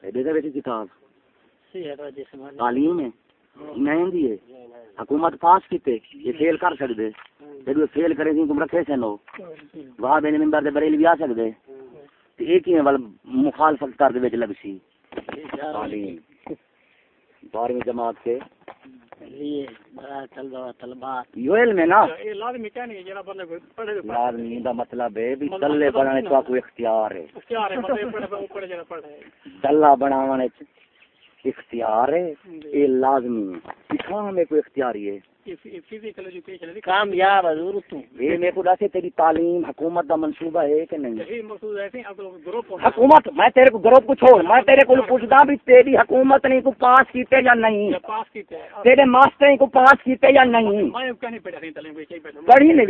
Speaker 1: دے دے بیٹھی کتاب؟ تعلیم ہے۔ نہیں دی ہے۔ حکومت پاس کیتے یہ فیل کر سکدے۔ جب فیل کرے تم رکھے سن وہاں بین منبر دے بریلوی آ سکدے۔ تے ایک ہی ول مخالفت کر دے وچ لگ سی۔ تعلیم۔ بارہویں جماعت کے۔ یہ علم ہے نا؟ لازمی دا مطلب ہے بھی بنانے تو کوئی اختیار ہے۔ دلہ بنانے اختیار ہے یہ لازمی ہے۔ اسلام میں کوئی اختیاری ہے؟
Speaker 3: کامیاب حضور تو۔
Speaker 1: یہ میرے کو دسے تیری تعلیم حکومت دا منصوبہ ہے کہ نہیں؟ حکومت میں تیرے کو گروپ کو چھوڑ میں تیرے کو پوچھدا بھی تیری حکومت نے کو پاس کیتے یا نہیں؟ تیرے ماسٹر کو پاس کیتے یا نہیں؟ پڑھی نہیں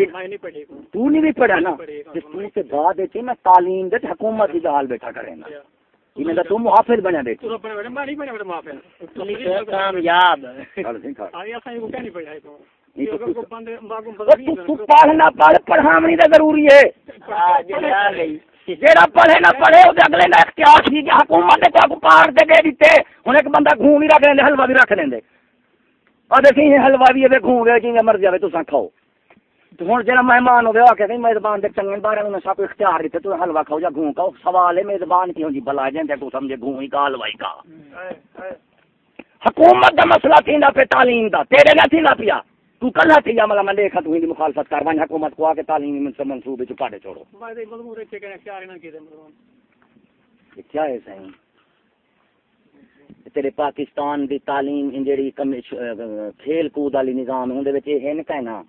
Speaker 1: تو نہیں بھی پڑھا نا؟ جس تو سے بعد ہے میں تعلیم دے حکومت دی حال بیٹھا کرے نا۔ انہیں تو تم محافظ بنا دے
Speaker 3: کامیاب
Speaker 1: پڑھنا پڑھ پڑھاونی تو ضروری ہے۔ [LAUGHS] جیڑا پڑھے نہ پڑھے وہ اگلے نہ اختیار سی کہ حکومت نے کو پار دے دے دیتے۔ ہن ایک بندہ گھوں بھی رکھ لیندے حلوا بھی رکھ لیندے۔ اور دیکھیں حلوا بھی ہے گھوں گئے جی مرضی آوے تساں کھاؤ۔ ہوں جا مہمان ہوگا آ کے میزبان دے چنگے بارے میں سب اختیار دیتے تو حلوا کھاؤ یا گھوں کھاؤ۔ سوال ہے میزبان کی ہوں جی؟ بلا جائیں تو سمجھے گھوں ہی کا حلوائی کا حکومت دا مسئلہ تھی پہ تعلیم دا۔ تیرے نہ تھی نہ پیا۔ تو کل تھی یا ملا میں دیکھا تو مخالفت کر۔ بانی حکومت کو آ کے تعلیم من سے منصوبے چ چھوڑو۔ کیا ہے صحیح تیرے پاکستان دی تعلیم جیڑی کھیل کود والی نظام اون دے وچ یہ ہے نا کہنا۔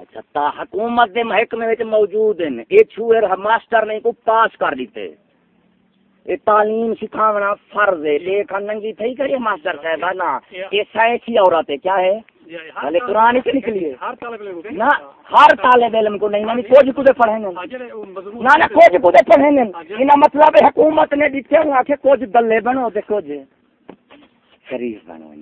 Speaker 1: اچھا تا حکومت دے محکمے وچ موجود ہیں۔ اے چھوئر ماسٹر نے کو پاس کر دیتے۔ اے تعلیم سکھاونا فرض ہے۔ دیکھ ننگی تھئی کرے ماسٹر صاحب نا؟ اے سائنسی عورت ہے کیا ہے؟ بھلے قرآن سے نکلی ہے۔ نہ ہر طالب علم کو نہیں نہ کچھ کچھ پڑھیں گے۔ نہ نہ کچھ کچھ پڑھیں گے۔ انہاں مطلب حکومت نے دیتے ہیں کہ کچھ دلے بنو تے کچھ شریف بنو۔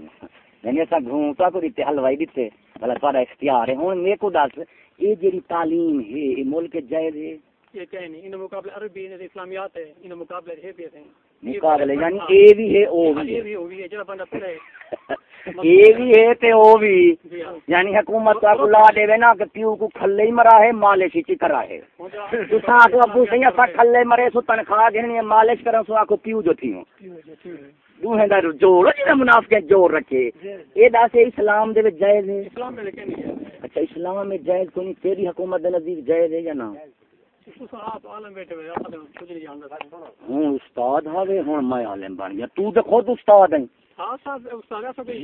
Speaker 1: یعنی ایسا گھومتا کو دیتے حلوائی دیتے بھلا اختیار ہے۔ میرے کو دس جی تعلیم ہے ملک جائز ہے؟
Speaker 2: یہ کہیں نہیں ان مقابلے عربی نے اسلامیات ہے ان مقابلے ہے بھی ہیں۔
Speaker 1: مقابلے یعنی اے بھی ہے او بھی
Speaker 2: یہ بھی ہوگی ہے جڑا بندہ پڑھے۔ [LAUGHS]
Speaker 1: یہ بھی ہے تے او بھی
Speaker 2: جی ہاں۔
Speaker 1: یعنی حکومت کو لا دے نا کہ پیو کو کھلے ہی مرا ہے مالش ہی کرا ہے۔ تساں کو ابو سیاں سا کھلے مرے سو تنخواہ ہے مالش کرن سو آکو پیو جو تھی ہوں دا جوڑ جڑا منافق جوڑ رکھے۔ اے داسے اسلام دے وچ جائز ہے۔
Speaker 2: اسلام میں لیکن
Speaker 1: اچھا اسلام میں جائز کو نہیں تیری حکومت دے نزدیک جائز ہے یا نہ؟ ہوں استاد ہاوے ہن میں عالم بن گیا۔ تو تے خود استاد
Speaker 2: صاحب استاد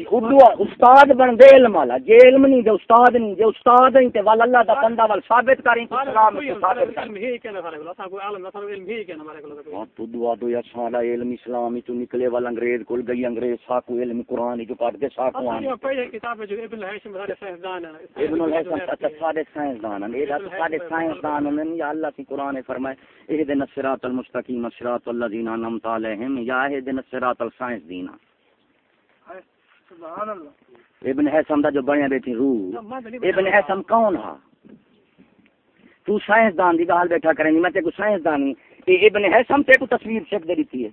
Speaker 1: اردو استاد بن دے علم والا جے علم نہیں دے استاد نہیں جے استاد نہیں تے ول اللہ دا بندہ ول ثابت کریں کہ اسلام ثابت کریں
Speaker 2: علم ہی کہنا سارے کو کوئی عالم نہ علم ہی کہنا ہمارے کو
Speaker 1: ہاں تو دعا دو یا سالا علم اسلام تو نکلے والا انگریز کول گئی انگریز ساکو علم قرآن جو کٹ کے ساکو آن۔
Speaker 2: اصل پہلے کتاب جو ابن الہیشم سارے سائنسدان ہیں
Speaker 1: ابن الحسن اچھا سارے سائنسدان ہیں یہ سارے سائنسدان ہیں یا اللہ کی قرآن فرمائے اهدنا الصراط المستقيم صراط الذين انعمت عليهم یا اهدنا الصراط السائنس دینا
Speaker 2: اللہ
Speaker 1: ابن حسم دا جو بنیا بیٹھی روح ابن حسم کون ہا؟ تو سائنسدان دی گال بیٹھا کریں میں تے کو سائنسدان ہی۔ تے ابن حسم تے کو تصویر شک دے دیتی ہے۔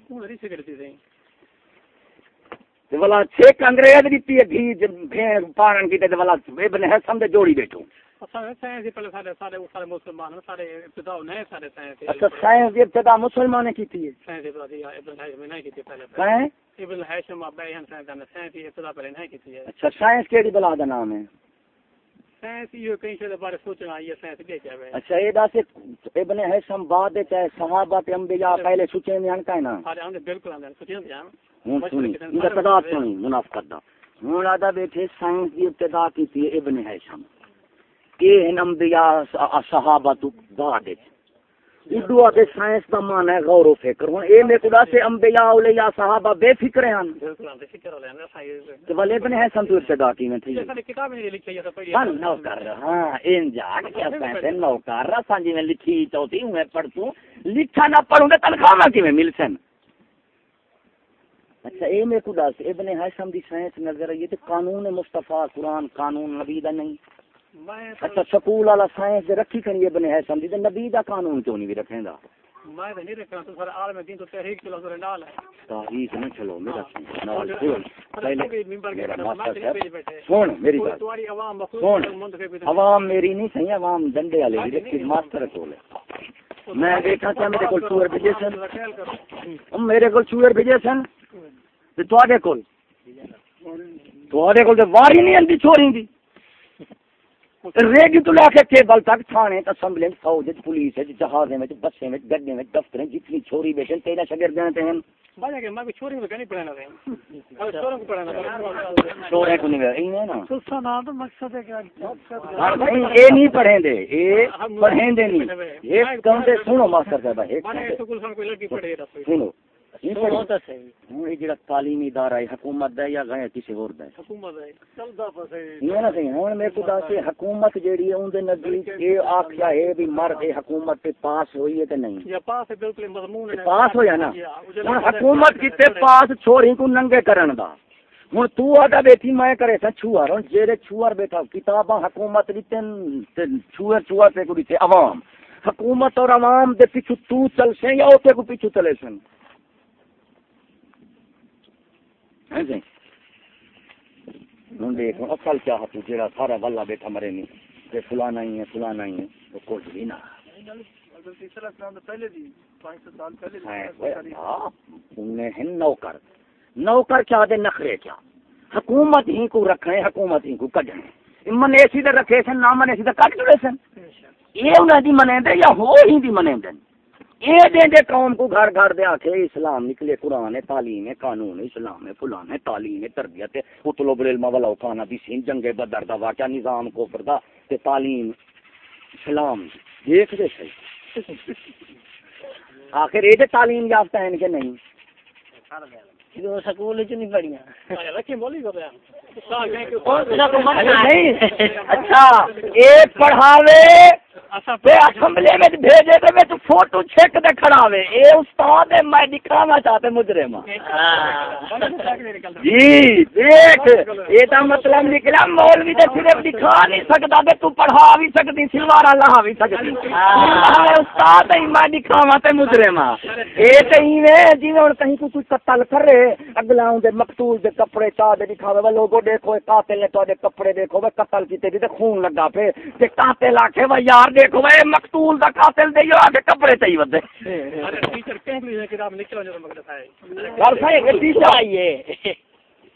Speaker 1: تے والا چھک انگریز دیتی ہے بھی بھین پارن کی تے والا ابن حسم دے جوڑی بیٹھو۔
Speaker 2: سائنس پہلے سارے سارے سارے مسلمان ہیں سارے ابتدا نئے سارے سائنس
Speaker 1: اچھا سائنس ابتدا مسلمان نے کی ہے
Speaker 2: سائنس ابتدا ابن الہیشم نے نہیں کی تھی پہلے
Speaker 1: ہیں
Speaker 2: ابن الہیشم ابے ہیں سائنس نے سائنس ابتدا پہلے نہیں کی تھی۔
Speaker 1: اچھا سائنس کیڑی بلا دا نام ہے؟
Speaker 2: سائنس یہ کہیں سے بارے سوچنا یہ سائنس دے ہے
Speaker 1: اچھا یہ دس ابن حسم بعد چاہے صحابہ تے انبیاء پہلے سوچے میں ان کا ہے نا؟
Speaker 2: سارے بالکل آندے سوچنا جان
Speaker 1: ہوں سنی ان کا منافقت دا۔ ہوں آدھا بیٹھے سائنس دی ابتدا کی تھی ابن حسم یہ ہیں انبیاء صحابہ تو بعد وچ اردو آتے سائنس دا معنی ہے غور و فکر ہوں اے میں خدا سے انبیاء اولیاء صحابہ بے فکر ہیں
Speaker 2: بالکل آندے فکر ہو لینا سائنس
Speaker 1: کہ ولے ابن حسم تو ابتدا کی میں تھی
Speaker 2: سارے کتاب میں لکھی ہے پڑھی
Speaker 1: نوکر ان جا کے پیسے نوکر سانجی میں لکھی چوتھی ہوں میں پڑھتوں لکھا نہ پڑھوں گا تنخواہ میں کی میں مل سن اچھا اے میں ابن سائنس نظر قانون مصطفیٰ قرآن قانون نبی دا نہیں اچھا سکول والا سائنس رکھی کری ابن حسم دی تے نبی دا قانون کیوں نہیں بھی رکھیں دا؟
Speaker 2: میں نہیں رکھنا تو سارے عالم دین تو تحریک چلو سارے نال ہے۔
Speaker 1: تاریخ نہ چلو میرا سن نال سن پہلے
Speaker 2: ممبر کے
Speaker 1: میرا
Speaker 2: بیٹھے
Speaker 1: ماسٹر
Speaker 2: میں
Speaker 1: صاحب
Speaker 2: بیٹھے۔
Speaker 1: سن میری بات۔
Speaker 2: تمہاری عوام
Speaker 1: سن
Speaker 2: مخصوص منتخب
Speaker 1: عوام میری نہیں صحیح عوام ڈنڈے والے بھی رکھی ماسٹر کول ہے۔ میں دیکھا کہ میرے کو چور بھیجے سن۔ میرے کو چور بھیجے سن۔ تے تواڈے کول؟ تواڈے کول تے واری نہیں اندی چھوڑی دی۔ ریڈی تو لا کے ٹیبل تک تھانے اسمبلی فوج پولیس جہازیں وچ بسیں وچ گڈے وچ دفتریں جتنی چھوری بیٹھے تیرا شاگرداں تے ہیں
Speaker 2: بھائی کہ میں بھی چھوڑی میں نہیں پڑھنا اور چھوڑوں کو پڑھنا
Speaker 1: چھوڑے کو نہیں ہے نا۔
Speaker 2: تو سنا تو مقصد ہے۔ کیا
Speaker 1: ہاں، نہیں، اے نہیں پڑھیں دے اے پڑھیں دے نہیں۔ ایک کہوں دے سنو ماسٹر صاحب ایک
Speaker 2: میں
Speaker 1: کہوں دے
Speaker 2: سکول سن کوئی لڑکی پڑھے رہا
Speaker 1: سنو۔ یہ پڑھو تو صحیح۔ ہوں یہ جڑا تعلیمی ادارہ ہے حکومت دا ہے یا غیر کسی اور دا ہے؟
Speaker 2: حکومت ہے۔ چلدا پسے
Speaker 1: یہ نہ صحیح۔ ہوں میرے کو دس کہ حکومت جیڑی ہے اون دے نزدیک یہ آکھیا ہے بھی مرد ہے حکومت پاس ہوئی ہے تے نہیں؟
Speaker 2: یا پاس ہے بالکل مضمون ہے۔
Speaker 1: پاس ہویا نا؟ ہوں حکومت پاس چھوڑی کو ننگے کرن دا۔ ہوں تو آدھا بیٹھی میں کرے سا چھوار۔ ہوں جیرے چھوار بیٹھا کتاباں حکومت دیتن تے چھوار چھوار تے کو دیتے عوام۔ حکومت اور عوام دے پیچھو تو چل سے یا اوتے کو پیچھو چلے سن ہیں جی ہاں جی۔ ہوں دیکھ اصل کیا تو جیڑا سارا واللہ بیٹھا مرے نہیں۔ تے فلانا ہی ہے، فلانا ہی ہے۔ تو کچھ بھی نہ۔ نوکر۔ نوکر کیا دے، نخرے کیا۔ حکومت ہی کو رکھنے حکومت ہی کو کڈنے من ایسی دے رکھے سن نہ من ایسی دے کٹ جڑے سن۔ یہ انہیں دی منے دے یا ہو ہی دی منے دے یہ دے دے قوم کو گھر گھر دے آکھے اسلام نکلے قرآن ہے تعلیم ہے قانون ہے اسلام ہے فلان ہے تعلیم ہے تربیت ہے اطلب العلم ولو کانا بھی سین جنگ بدر دا واقعہ نظام کو فردا تے تعلیم اسلام دیکھ دے صحیح۔ آخر یہ تعلیم یافتہ ہیں کہ نہیں؟
Speaker 3: جو سکول چ نہیں پڑھیاں۔
Speaker 1: ارے نہیں اچھا پڑھاوے اسمبلی میں بھیجے تے وچ فوٹو چھک دے کھڑا وے اے استاد ہے میں دکھانا چاہتے مجرم۔ ہاں۔ جی دیکھ تو مطلب نکلا مولوی تے صرف دکھا نہیں سکتا تے تو پڑھا بھی سکتی سلوارا لا بھی سکتی۔ ہاں، استاد ہی میں دکھاوا تے مجرم ہاں۔ اے تے ایویں جویں ہن کہیں کو قتل کرے اگلا دے مقتول دے کپڑے چا دے دکھاوے۔ لوگو دیکھو قاتل نے تواڈے کپڑے دیکھو قتل کیتے تے خون لگا پے۔ تے قاتل آکھے یار دیکھو وہ مقتول دا قاتل دے یو آکے کپڑے چاہیے ودے۔
Speaker 2: ٹیچر کہیں بھی کتاب نکلو جو مگر ہے
Speaker 1: گل صحیح ہے۔ ٹیچر آئیے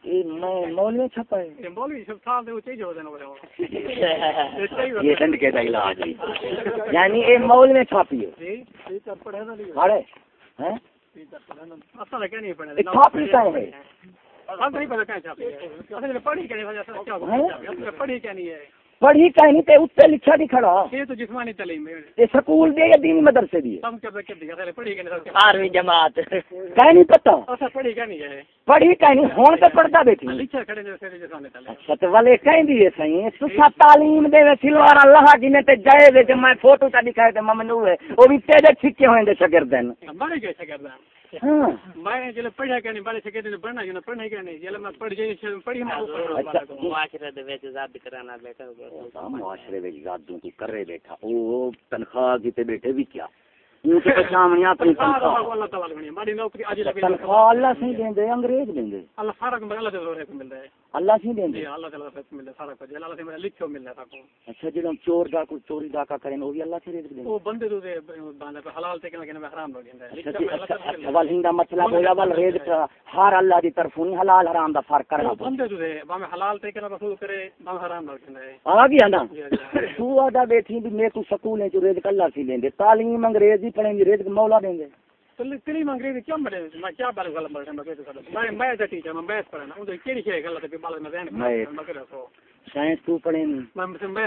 Speaker 1: میں مولوی چھپائے
Speaker 2: یہ مولوی سب سال دے چیز ہو دینا
Speaker 1: یہ سند کے علاج یعنی اے مول میں چھاپی ہے۔
Speaker 2: جی ٹیچر پڑھے؟ نہ نہیں
Speaker 1: کھڑے ہیں
Speaker 2: پڑھے اصل کہیں نہیں پڑھے۔
Speaker 1: یہ چھاپی کا ہے؟
Speaker 2: ہم نہیں پتہ کہاں چھاپی ہے اصل میں پڑھی کیا
Speaker 1: ہیں؟
Speaker 2: پڑھی کہیں نہیں ہے
Speaker 1: پڑھی کہیں تے اس پہ لکھا نہیں کھڑا۔
Speaker 2: یہ تو جسمانی تعلیم ہے۔
Speaker 1: یہ سکول دے یا دینی مدرسے دی
Speaker 2: سب کے بچے دی اصل پڑھی کہیں نہیں
Speaker 3: آرویں جماعت۔
Speaker 1: کہیں نہیں پتا
Speaker 2: اصل پڑھی کہیں نہیں ہے۔
Speaker 1: پڑھی کہیں نہیں ہون تے پڑھتا بیٹھی۔
Speaker 2: لکھا کھڑے نے سے جسمانی تعلیم۔
Speaker 1: اچھا تے والے کہیں دی سہی۔ تسا تعلیم دے وے سلوار اللہ جی نے تے جائے وے تے میں فوٹو تا دکھائے تے ممنوع ہے۔ او بھی تیرے چھکے ہوئے دے شاگردن۔
Speaker 2: بڑے کردا
Speaker 1: ہاں
Speaker 2: میں جلے پڑھیا کہ نہیں بڑے سکے نے پڑھنا جو پڑھنا کہ نہیں جلے میں پڑھ جئی پڑھی میں
Speaker 1: اچھا
Speaker 3: معاشرے دے وچ ضابط کرانا بیٹھا ہو
Speaker 1: معاشرے وچ یادوں تو کرے بیٹھا۔ او تنخواہ کیتے بیٹھے بھی کیا؟ اپنی تنخواہ
Speaker 2: اللہ لگی
Speaker 1: تنخواہ اللہ سے دیں انگریز دیں دے
Speaker 2: اللہ سارا کو اللہ تعالی کو مل رہا ہے۔
Speaker 1: اللہ سے دیں دے
Speaker 2: جی اللہ تعالی ہے سارا کچھ۔ اللہ لکھو ہے
Speaker 1: اچھا جڑا چور دا کوئی چوری ڈاکہ کرے وہ بھی اللہ سے رزق دیں
Speaker 2: وہ بندے تو دے حلال تے کہ میں حرام
Speaker 1: اچھا جی، اچھا اچھا ول ہندا مطلب ہویا ول رزق ہر اللہ دی طرفوں نہیں حلال حرام دا فرق کرنا
Speaker 2: بندے تو دے میں حلال تے کہ رسول کرے میں حرام ہو گیا
Speaker 1: آ گیا نا؟ تو آدا بیٹھی بھی میں کو سکول چ رزق اللہ سے دیں دے تعلیم انگریزی پڑھیں گے رزق مولا دیں گے۔
Speaker 2: تلی منگری کیا بڑے میں کیا بال غلط بڑے میں کہتے میں میں تے ٹیچر میں پڑھنا ان کیڑی ہے غلط ہے بال میں ذہن میں کرے سو
Speaker 1: سائنس تو پڑھیں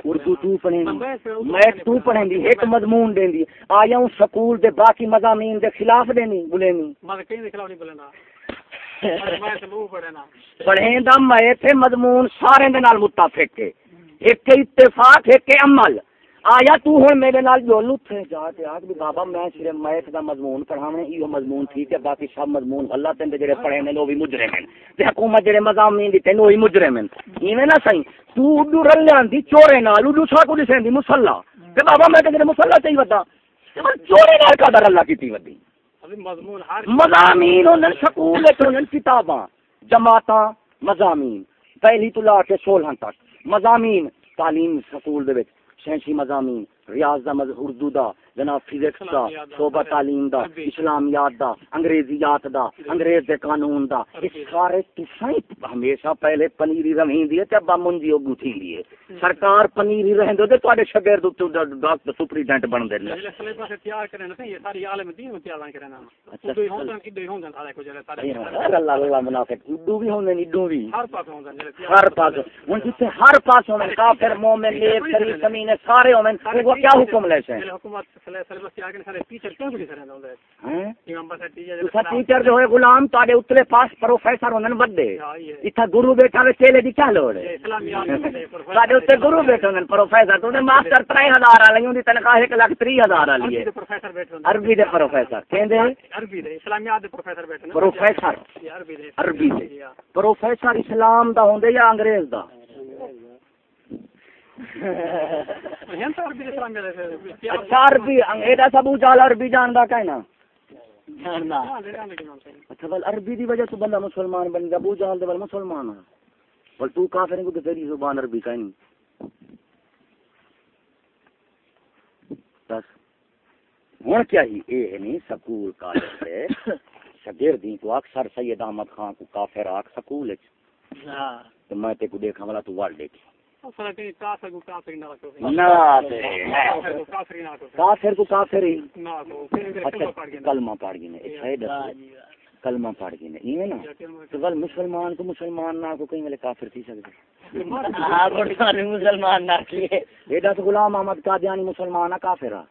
Speaker 1: اردو تو پڑھیں میتھ تو پڑھیں گی ایک مضمون دیں دی آیا ہوں سکول دے باقی مضامین دے خلاف دینی بولینی
Speaker 2: میں کہیں دے خلاف نہیں بولنا [LAUGHS] تے
Speaker 1: پڑھیں دا میں تھے مضمون سارے دے نال متفق ہے۔ ایک اتفاق کہ عمل۔ آیا تو ہن میرے نال جو لطف ہے جا کے آگ بھی بابا میں صرف میتھ دا مضمون پڑھاونے ایو مضمون ٹھیک ہے باقی سب مضمون اللہ تے جڑے پڑھے نے وہ بھی مجرم ہیں تے حکومت جڑے مضامین دی تے وہ بھی مجرم ہیں ایویں نہ سہی تو اڈو رلیاں دی چورے نال اڈو سا کو دسیں دی مصلا تے بابا میں تے مصلا چاہیے ودا۔ تے چورے نال کا در اللہ کیتی ودی
Speaker 2: مضمون ہر
Speaker 1: مضامین ہوندن سکول ہوندن کتاباں جماعتاں مضامین۔ پہلی تو لا کے سولہ تک۔ مضامین تعلیم سکول دے وچ۔ سینسی مضامین ریاض دا مز اردو دا جناب فزکس دا شعبہ تعلیم دا اسلامیات دا انگریزیات دا انگریز دے قانون دا۔ یہ سارے تسائی ہمیشہ پہلے پنیری رہیں دی تے ابا منجی او گوتھی لیے سرکار پنیری رہیں دے تواڈے شاگرد ڈاکٹر سپرینٹینڈنٹ بن دے
Speaker 2: سلیبس تیار کرنے نا یہ ساری عالم دین تیار کرنا اردو ہی ہوندن ادو ہوندن سارے کو جلے سارے۔
Speaker 1: اللہ اللہ منافق اردو بھی ہوندے اردو بھی۔
Speaker 2: ہر پاس ہوندن جلے
Speaker 1: ہر پاس ہن جتھے ہر پاس ہوندے کافر مومن نیک شریف زمین سارے ہوندے وہ کیا حکم لے سے
Speaker 2: سارے ٹیچر کیوں بھی سرے ہوندے
Speaker 1: ہیں؟
Speaker 2: امام بس ٹیچر
Speaker 1: تسا ٹیچر جو ہے غلام تواڈے اتلے پاس پروفیسر ہوندن بڑے اتھا گرو بیٹھا وے چیلے دی کیا لوڑ ہے؟ تواڈے اتلے گرو بیٹھے ہوندن پروفیسر۔ تو ماسٹر 3000 والی دی تنخواہ 1 لاکھ 30000 والی ہے۔
Speaker 2: پروفیسر بیٹھے
Speaker 1: عربی دے پروفیسر کہندے
Speaker 2: عربی دے اسلامیات دے پروفیسر بیٹھے
Speaker 1: پروفیسر۔
Speaker 2: عربی دے۔
Speaker 1: عربی دے۔ پروفیسر اسلام دا ہوندے یا انگریز دا
Speaker 2: ہن تو عربی دے اسلامیات دے
Speaker 1: اچھا عربی انگریزا جال عربی جاندا کہنا۔ اچھا بل عربی دی وجہ تو بندہ مسلمان بن گیا ابو جہل دے بل مسلمان ہے۔ بل تو کافر کو تیری زبان عربی بس۔ ہوں کیا ہی اے نہیں سکول کالج شاگردی کو اکثر سید احمد خان کو کافر آکھ سکول وچ۔
Speaker 3: ہاں۔
Speaker 1: تو میں تے کو دیکھا والا تو دیکھی۔
Speaker 2: کہ کافر کو کافر نہ
Speaker 1: نہ
Speaker 2: نہ
Speaker 1: ہی۔
Speaker 2: نہ
Speaker 1: اچھا کلمہ پڑھ دس۔ کلمہ پڑھ گئے ایویں نا۔ تو مسلمان کو مسلمان نہ کو کہیں والے کافر تھی سکدے
Speaker 3: ہاں کوئی مسلمان نہ کیے
Speaker 1: یہ دس غلام احمد قادیانی مسلمان ہے کافر ہے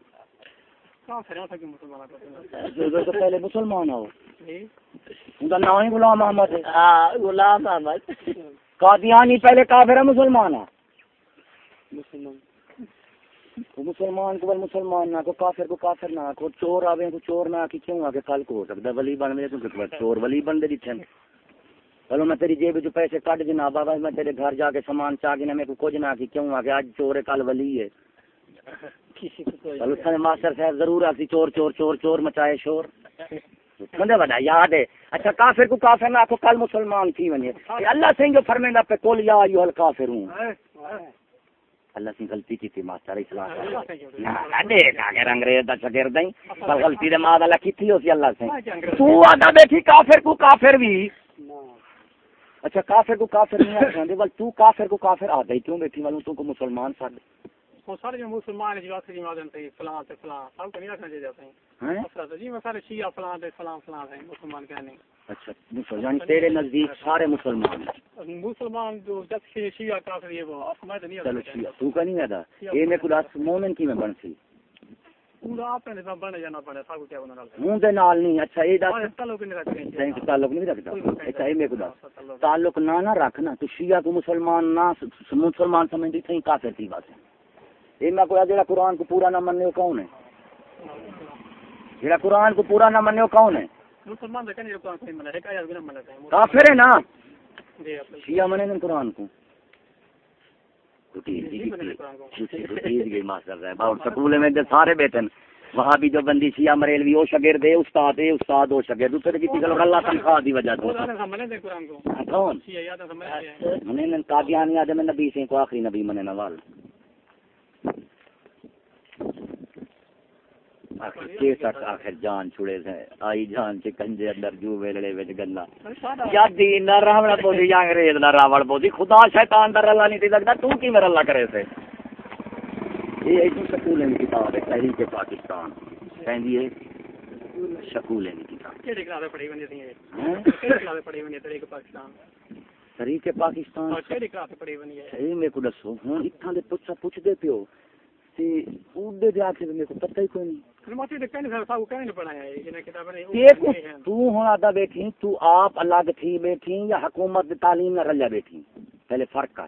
Speaker 2: کافر ہے کہ مسلمان کو
Speaker 1: جو جو تو پہلے مسلمان ہو۔
Speaker 2: جی۔
Speaker 1: ان کا نام ہی غلام احمد ہے۔
Speaker 3: ہاں غلام احمد۔
Speaker 1: قادیانی پہلے کافر ہے مسلمان ہے
Speaker 3: مسلمان۔
Speaker 1: مسلمان کو مسلمان نہ کو کافر کو کافر نہ کو چور آوے کو چور نہ کی کیوں آگے کل کو ہو سکتا ولی بن میں تو چور ولی بن دے دیتے چلو میں تیری جیب جو پیسے کٹ دینا بابا میں تیرے گھر جا کے سامان چاہ کے میں کو کچھ نہ کی کیوں آگے؟ آج چور ہے کل ولی ہے۔
Speaker 3: کسی کو کوئی
Speaker 1: چلو سر ماسٹر صاحب ضرور آتی چور چور چور چور مچائے شور۔ سمجھے بڑا یاد ہے۔ اچھا کافر کو کافر نہ کو کل مسلمان تھی ونجے اللہ سے جو فرمیندہ پہ کول یا ایوہ الکافرون اللہ سے غلطی کی تھی ماسٹر اسلام نہ دیکھ اگر انگریز دا شاگرد ہیں پر غلطی دے ماد اللہ کی تھی ہوتی اللہ سے۔ تو آدھا بیٹھی کافر کو کافر بھی۔ اچھا کافر کو کافر نہیں آتے ہیں بل تو کافر کو کافر آدھا ہی کیوں بیٹھی؟ والوں تو کو مسلمان ساتھ
Speaker 2: وہ سارے جو مسلمان ہیں جو آخری مادن تھے فلاں سے فلاں سب کو نہیں رکھنا چاہیے ہیں
Speaker 1: ہیں
Speaker 2: افراد جی میں سارے شیعہ فلاں تھے فلاں فلاں ہیں مسلمان کہنے۔
Speaker 1: اچھا یعنی تیرے نزدیک سارے مسلمان ہیں۔
Speaker 2: مسلمان جو جب شیعہ شیعہ کافر یہ وہ میں تو نہیں
Speaker 1: چلو
Speaker 2: آتا
Speaker 1: شیعہ تو کا نہیں ادا یہ میں خدا مومن کی میں بن سی۔
Speaker 2: پورا آپ نے سب بنے جانا پڑے سب کو کیا بنا رہا
Speaker 1: منہ دے نال نہیں اچھا دس۔
Speaker 2: تعلق نہیں رکھتے ہیں۔
Speaker 1: صحیح سے تعلق نہیں رکھتا۔ اچھا میں تعلق نہ نہ رکھنا تو شیعہ کو مسلمان نہ مسلمان سمجھتی تھی کافر تھی بات ہے یہ میں کوئی جڑا قرآن کو پورا نہ مننے وہ کون ہے؟ جڑا قرآن کو پورا نہ مننے وہ کون ہے؟
Speaker 2: مسلمان قرآن ہے کہ
Speaker 1: کافر ہے نا؟
Speaker 2: جی
Speaker 1: شیعہ منے قرآن کو۔ سکول میں دے سارے بیٹھے وہاں بھی جو بندی شیعہ مریلوی وہ شاگرد ہے استاد ہے استاد وہ شاگرد۔ دوسرے کی اللہ تنخواہ دی وجہ تو کون؟ نے قادیانی آدم نبی سے کو آخری نبی منے نوال۔ آخر کے تک آخر جان چھڑے سے آئی جان چ کنجے اندر جو ویلڑے وچ گلا یا دین نہ راوڑ بودی یا انگریز نہ راوڑ بودی خدا شیطان نہیں تے لگدا تو کی میرا اللہ کرے سے یہ ایک سکول کی کتاب ہے تحریک پاکستان۔ کہندی ہے سکول کی کتاب۔
Speaker 2: کیڑی کلاس پڑھی کلاس پڑھی تھی پاکستان؟
Speaker 1: تحریک پاکستان؟
Speaker 2: اور کیڑی کلاس پڑھی ہے
Speaker 1: میرے کو دسو اتھاں دے پوچھا پوچھ دے پیو تے اودے دے آکھے میرے کو پتہ ہی کوئی نہیں۔ تو بیٹھی تو آپ الگ تھی بیٹھی یا حکومت تعلیم نہ رلیا بیٹھی۔ پہلے فرق کر۔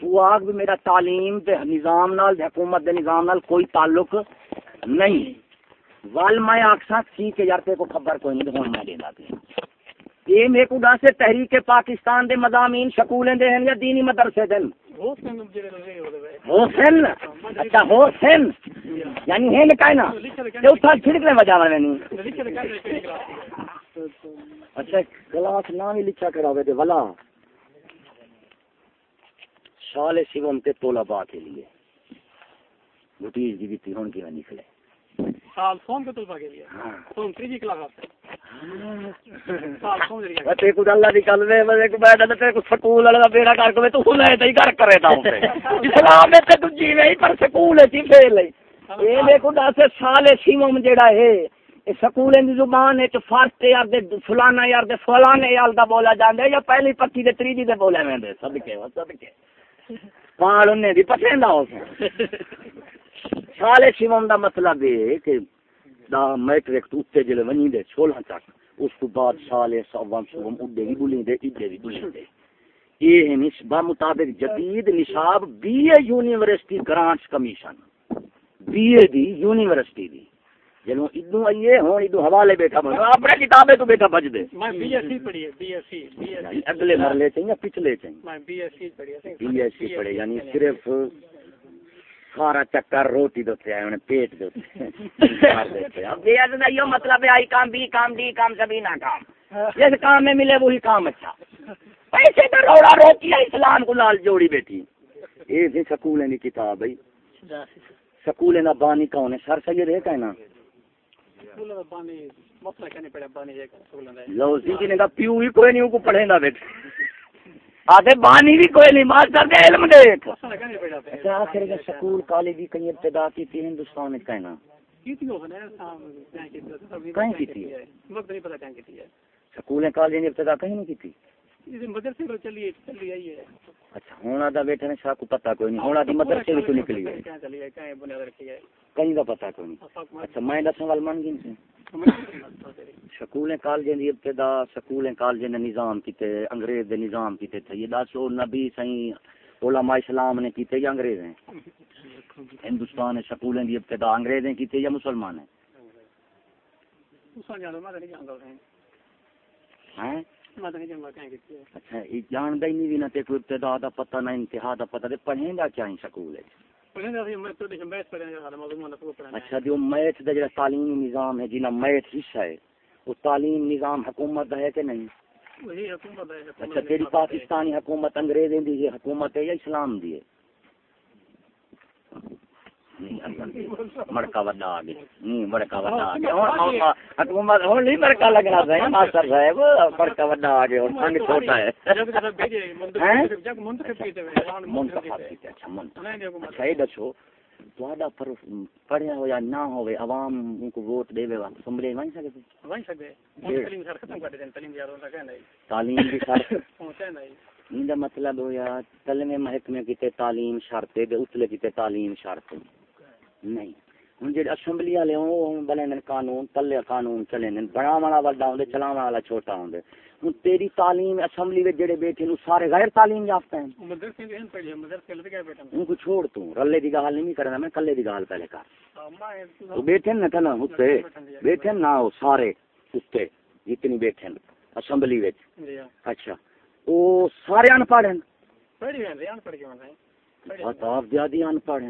Speaker 1: تو آگ بھی میرا تعلیم دے نظام نال دے حکومت دے نظام نال کوئی تعلق نہیں۔ وال میں آکساں تھی کہ یار تے کو خبر کوئی نہیں ہن میں دیندا پیا یہ کو تحریک پاکستان دے مضامین سکولیں دے ہیں یا دینی مدرسے دے حسین اچھا حسین یعنی ہے نا؟ کہنا جو تھا چھڑکنے وجہ میں نہیں۔
Speaker 2: تے
Speaker 1: اچھا کلاس نام ہی لکھا ولا۔ سال شیوم کے طلباء کے لیے۔ بٹیج کی بھی نکلے۔
Speaker 2: سال سوم کے طلبہ کے لیے سوم تیجی کلاس سال سوم ہے۔
Speaker 1: تے کو اللہ دی گل وے میں کو بیٹھا تے کو سکول والا بیڑا کر کے تو ہن تے کر کرے تا [LAUGHS] اسلام میں تے دجی نہیں پر سکول سی فیل ہے۔ اے کو دس سال شیوم جیڑا ہے۔ اے سکولیں دی زبان وچ فارس یار دے فلانا یار دے فلانے یار دا بولا جاندا ہے یا پہلی پکی دے تریجی دے بولے ویندے صدقے و صدقے۔ [LAUGHS] پاڑ انہیں دی پسند آؤ [LAUGHS] سال شیوم دا مطلب ہے کہ دا میٹرک تو اتے جلے ونی دے سولہ تک اس کو بعد سال سوام سوام اڈے بھی بولیں دے اڈے بھی بولیں دے۔ یہ ہے نسبہ مطابق جدید نصاب B A university grants commission. B A the university دی۔ جنوں ادو آئیے ہون ادو حوالے بیٹھا بنو اپنے کتابیں تو بیٹھا بج دے۔
Speaker 2: میں بی ایس سی پڑھی ہے B S C B S
Speaker 1: یعنی اگلے مرلے چاہیے یا پچھلے چاہیے؟
Speaker 2: میں بی ایس سی پڑھی ہے۔
Speaker 1: بی ایس سی پڑھے یعنی صرف سارا چکر روٹی دوتے آئے انہیں پیٹ دوتے اب بے عدد یہ مطلب ہے آئی کام بی کام ڈی کام سبھی نہ کام۔ جس کام میں ملے وہی کام اچھا۔ پیسے تو روڑا روٹی ہے اسلام کو لال جوڑی بیٹھی۔ یہ بھی سکولیں کی کتاب ہے۔ سکولیں دا بانی کون ہے؟ سر سید ہے کہنا۔
Speaker 2: دا
Speaker 1: لو سی نے پیو ہی کوئی نہیں کو پڑھے نہ بیٹھے۔ آدھے بانی بھی کوئی نہیں ماسٹر دے علم دیکھ اچھا آخر کے سکول کالج کی کہیں ابتدا کی تھی ہندوستان میں کہنا
Speaker 2: نے کہیں کی
Speaker 1: تھی؟
Speaker 2: وقت نہیں پتہ کہیں کی تھی ہے۔
Speaker 1: سکولیں کالج کی ابتدا کہیں نہیں کی تھی؟
Speaker 2: یہ مدرسے کو چلی چلی آئی ہے۔
Speaker 1: اچھا ہونا دا بیٹھے نے شاہ کو پتہ کوئی نہیں۔ ہونا دی مدرسے بھی تو نکلی ہے۔
Speaker 2: کہاں چلی ہے کہیں بنیاد رکھی ہے۔
Speaker 1: کہیں دا پتہ کوئی نہیں۔ اچھا میں دسوں وال من گن سے۔ سکولیں کالجیں دی ابتدا سکولیں کالجیں نے نظام کیتے انگریز دے نظام کیتے تھے۔ یہ دس او نبی سائیں علماء اسلام نے کیتے یا انگریز ہیں؟ ہندوستان سکولیں دی ابتدا انگریزیں کی تھی یا مسلمان ہیں؟ اچھا یہ جان ہی نہیں بھی نہ تے کوئی ابتدا دا پتہ نہ انتہا دا پتہ۔ تے پڑھیں گا کیا سکول ہے اچھا جو میتھ دا جڑا تعلیمی نظام ہے جنہ میتھ حصہ ہے وہ تعلیم نظام حکومت دا ہے کہ نہیں اچھا تیری پاکستانی حکومت انگریزیں دی حکومت ہے یا اسلام دی ہے مڑکا وڈا آ گیا مڑکا وڈا آ حکومت نہیں مڑکا لگنا ماسٹر صاحب مڑکا وڈا آ سنگ چھوٹا ہے۔ اچھا یہ دسو پر پڑھیا ہو یا نہ ہوے عوام کو ووٹ دے وا سکتے
Speaker 2: تعلیم سر ختم کر
Speaker 1: بھی سر [LAUGHS] دا مطلب محکمے کیتے تعلیم شرط اتلے کیتے تعلیم شرط۔ نہیں۔ ہن جڑے اسمبلی والے ہوں بنے نے قانون تلے قانون چلے نے بڑا والا بڑا ہوندے چلاون والا چھوٹا ہوندے ہن تیری تعلیم اسمبلی وچ جڑے بیٹھے نو سارے غیر تعلیم یافتہ ہیں۔
Speaker 2: مدرسے دین پڑھی مدرسے لے کے بیٹھا؟
Speaker 1: ان کو چھوڑ تو۔ رلے دی گل نہیں کرنا میں کلے دی گل پہلے کر۔ تو بیٹھے نا کنا اتنے بیٹھے نا وہ سارے اتنے جتنی بیٹھے اسمبلی وچ۔
Speaker 2: جی ہاں۔
Speaker 1: اچھا۔ وہ سارے ان پڑھ ہیں۔
Speaker 2: پڑھی ہے ریان پڑھ کے
Speaker 1: بات آپ زیادہ ان پڑھ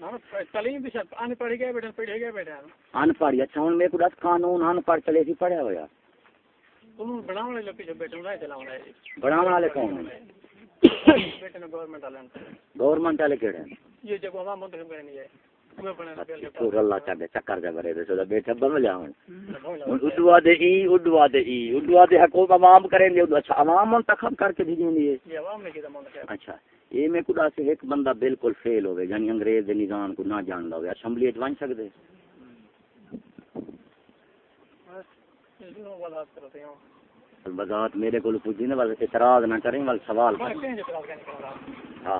Speaker 2: ان پڑھ گئے بیٹھا پڑھ گئے بیٹھا
Speaker 1: ان پڑھ اچھا ہوں میرے کو دس قانون ان پڑھ چلے سی پڑھیا ہوا
Speaker 2: تم بنانے لے پیچھے بیٹھے نہ چلاونا ہے۔
Speaker 1: بڑھانے والے کون ہیں؟
Speaker 2: نے گورنمنٹ والے
Speaker 1: گورنمنٹ والے کہڑے ہیں؟
Speaker 2: یہ جب عوام منتخب کرنی ہے۔
Speaker 1: اچھا تو اللہ چاہے چکر جا کرے تو بیٹھا بن جا ہوں اڈوا دے ای اڈوا دے ای اڈوا دے حقوق عوام کریں گے۔ اچھا عوام منتخب کر کے بھیجیں گے۔
Speaker 2: یہ عوام نے کیا منتخب۔
Speaker 1: اچھا یہ میں خدا سے ایک بندہ بالکل فیل یعنی انگریز دے نظام کو نہ جاندا اسمبلی وچ سکدے۔ میرے کو پوچھی نے بل اعتراض نہ کریں بل سوال ہاں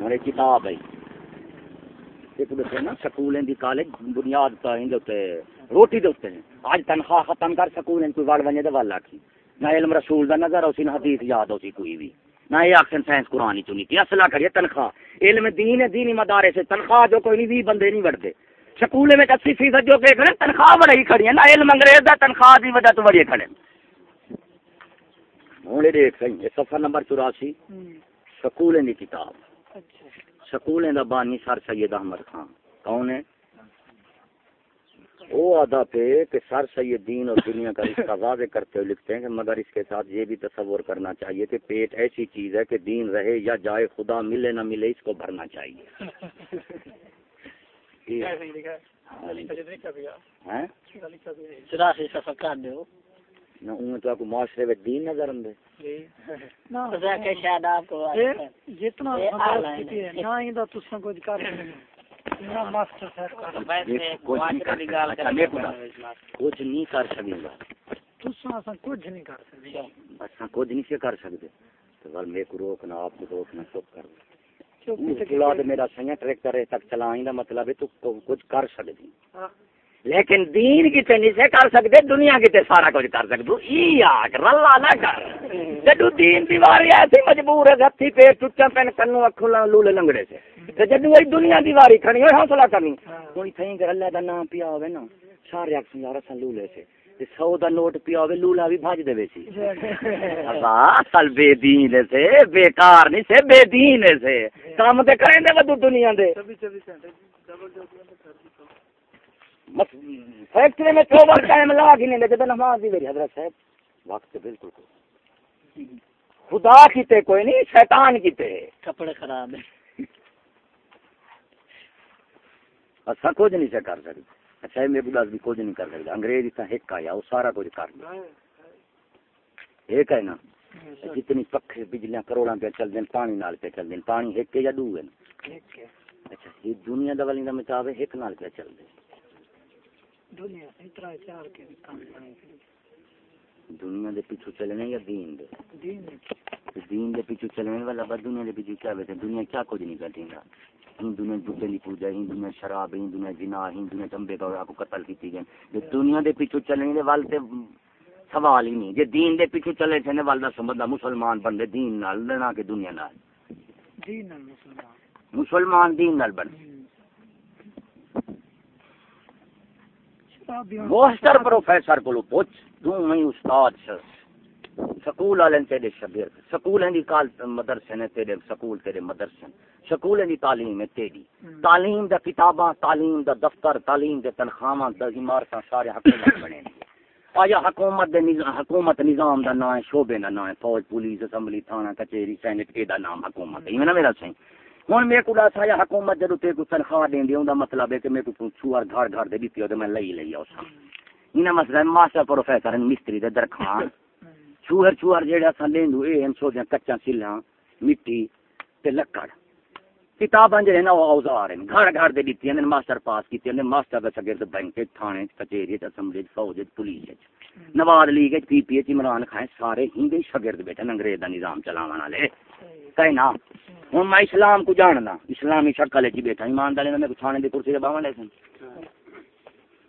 Speaker 1: ہماری کتاب ہے۔ ایک دسے نا سکولیں دی کالج بنیاد تا روٹی دے اوتے ہیں۔ اج تنخواہ ختم کر سکولیں کوئی وڑ ونجے آکھی نہ علم رسول دا نظر اسی نہ حدیث یاد ہوسی کوئی بھی۔ نہ یہ آکھن سائنس قرآن چنی۔ کی اصلا کریے تنخواہ۔ علم دین ہے دینی مدارے سے تنخواہ جو کوئی نہیں بھی بندے نہیں وڑتے سکولے میں اسی فیصد جو کہ تنخواہ بڑی کھڑی ہے نہ علم انگریز دا تنخواہ دی وجہ تو بڑی کھڑے ہوں دیکھ یہ صفحہ نمبر چوراسی۔ سکولیں دی کتاب۔ سکولیں دا بانی سر سید احمد خان۔ کون ہے وہ آدھا پہ کہ سر سید دین اور دنیا کا رشتہ واضح کرتے ہوئے لکھتے ہیں کہ مگر اس کے ساتھ یہ بھی تصور کرنا چاہیے کہ پیٹ ایسی چیز ہے کہ دین رہے یا جائے خدا ملے نہ ملے اس کو بھرنا چاہیے۔ [LAUGHS] نہ اون تو آپ کو معاشرے میں دین نظر
Speaker 2: جی۔
Speaker 3: خدا کے شاید آپ کو
Speaker 2: جتنا
Speaker 3: یہ اعلیٰ ہے۔
Speaker 2: نہ ہی دا تساں کچھ کر نہ ماسٹر صاحب
Speaker 1: یہ کچھ نہیں کر میں خدا کچھ نہیں کر سکیں گا
Speaker 2: تساں اساں کچھ نہیں کر سکتے۔
Speaker 1: بس ہاں کچھ نہیں سے کر سکتے۔ تو بل میرے کو روکنا آپ کو روکنا چپ کر۔
Speaker 2: چپ
Speaker 1: اولاد میرا ٹریکٹر ہے تک چلائیں دا مطلب ہے تو کو- کچھ کر سکتی۔ لیکن دین کتے نہیں سے کر سکتے دنیا کتے سارا کچھ کر سکتے ای آگ رلا نہ کر۔ جدو دین دیواری ایسی مجبور ہے ہتھی پیر ٹوٹا پین کنو اکھوں لولے لنگڑے سے۔ تے جدو وہی دنیا دیواری کھڑی ہوئے حوصلہ کرنی۔ کوئی تھیں کہ اللہ دا نام پیا ہوئے نا سارے اکسن یار اساں لولے سے۔ سو دا نوٹ پیا ہوئے لولا بھی بھاج دے سی۔ ابا [LAUGHS] اصل بے دین سے بیکار نہیں سے بے دین سے۔ کام تے کریں دے ودو دنیا دے۔ فیکٹری میں چوبر ٹائم لا کے نہیں لگے نماز دی میری حضرت صاحب۔ وقت بالکل کوئی خدا کیتے کوئی نہیں شیطان کیتے
Speaker 3: کپڑے خراب ہے
Speaker 1: اسا کچھ نہیں سے کر سکتے۔ اچھا میرے بھی کچھ نہیں کر سکتے۔ انگریز اتنا ہک آیا وہ سارا کچھ کر لیا ایک ہے نا جتنی پکھے بجلیاں کروڑاں پہ چل دیں پانی نال پہ چل دیں پانی ایک کے یا دو ہے اچھا یہ دنیا دا والی دا مطابق ایک نال پہ چل دیں۔
Speaker 2: دنیا اتنا چار کے کام بنے
Speaker 1: دنیا دے پیچھے چلنے یا دین دے؟
Speaker 2: دین
Speaker 1: تے دین دے پیچھے چلنے والا بس دنیا دے پیچھے کیا بیٹھے دنیا کیا کچھ نہیں کرتی گا ہندو نے بڈے کی پوجا ہندو نے شراب ہندو نے جنا ہندو نے تمبے کا کو قتل کی گئے۔ جے دنیا دے پیچھے چلنے دے وال تے سوال ہی نہیں۔ جے دین دے پیچھے چلے تھے وال دا سمجھدا مسلمان بندے دین نال نہ کہ دنیا نال۔
Speaker 2: دین مسلمان۔
Speaker 1: مسلمان دین نال بن۔ موسٹر پروفیسر کو پوچھ تو میں استاد سکول والے تیرے شاگرد سکول دی کال مدرسے نے تیرے سکول تیرے مدرسے سکول دی تعلیم ہے تیری تعلیم دا کتاباں تعلیم دا دفتر تعلیم دے تنخواہاں دا عمارتاں سارے حکومت بنے آیا حکومت دے نظام حکومت نظام دا نام ہے شعبے دا نام ہے فوج پولیس اسمبلی تھانہ کچہری سینٹ اے دا نام حکومت ہے میں میرا ہوں میرے کو دس آیا حکومت جدو تے کو تنخواہ دین دی اوندا مطلب ہے کہ میرے کو چھوار گھر گھر دے دتی تے میں لئی لئی اس انہاں مسئلہ ماسٹر پروفیسر مستری دے درخواں چوہر چوہر جیڑا اساں لیندو، اے ہن سو کچا سلاں، مٹی تے لکڑ۔ کتاباں جڑے نا اوزار ہیں گھر گھر دے دتی ہیں ماسٹر پاس کیتے ہیں ماسٹر دا شاگرد بینک تھانے، کچہری، اسمبلی، فوج، police. Nawaz league P P H Imran Khan سارے ہندے شاگرد بیٹھے انگریز دا نظام چلاون والے۔ کہنا ہوں میں اسلام کو جاننا، اسلامی شکل چ جی بیٹھا ایمان دالے میں تھانے دی کرسی تے باواں لے سن۔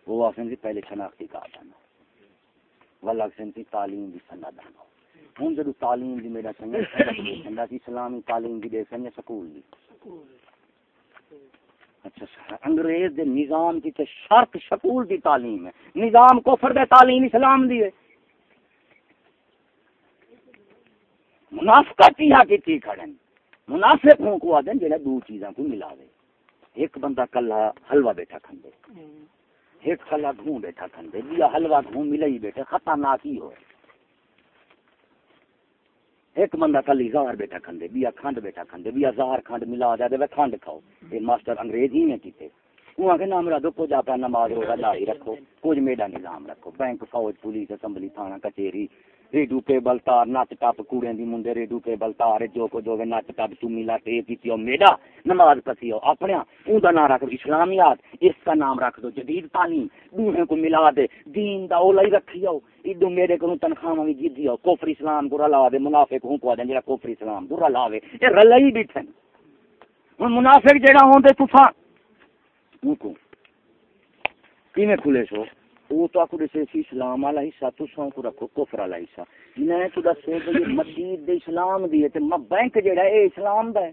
Speaker 1: وہ آخر پہلے شناختی کارڈ آنا والا آخر تعلیم دی سند آنا ہوں جدو تعلیم دی میرا سنگ سنگا اسلامی تعلیم دی دے سن سکول دی۔ اچھا انگریز دے نظام کی تے شرط سکول دی تعلیم ہے۔ نظام کفر دے تعلیم اسلام دی ہے۔ منافقت ہی کی تھی کھڑن؟ منافق ہوں کو آدن جڑا دو چیزاں کو ملا دے ایک بندہ کلا حلوہ بیٹھا کھندے ایک کلا گھوں بیٹھا کھندے بیا حلوہ گھوں ملا ہی بیٹھے خطرناک ہی ہوئے۔ ایک بندہ کلی زار بیٹھا کھندے، بیا کھنڈ بیٹھا کھندے، بیا زار کھنڈ ملا دے دے کھنڈ کھاؤ۔ یہ ماسٹر انگریز ہی نے کیتے۔ وہ کے نام را دو کچھ اپنا نماز روزہ داری رکھو، کچھ میڈا نظام رکھو۔ بینک، فوج، پولیس، اسمبلی، تھانہ، کچہری۔ ریڈو کے بلتار نچ ٹپ کوڑے دی منڈے ریڈو کے بلتار جو کو جو نچ ٹپ تو ملا تے کیتی میڈا نماز پسی ہو اپنے اون دا نام رکھ دو اسلامیات اس کا نام رکھ دو جدید تعلیم دوہے کو ملا دے دین دا اولا ہی رکھی ہو ادو میرے کو تنخواہ بھی جدی ہو کفر اسلام کو رلا دے منافق ہوں کو دے جڑا کفر اسلام کو رلا وے اے رلا ہی بیٹھے ہن منافق جڑا ہوندے تساں اون کو کیویں کھلے سو وہ تو آکو دسے سی اسلام والا حصہ تو سو کو رکھو، کفر والا حصہ۔ میں تو دسے کہ یہ مسجد دے اسلام دی ہے، تے بینک جڑا ہے اسلام دا ہے۔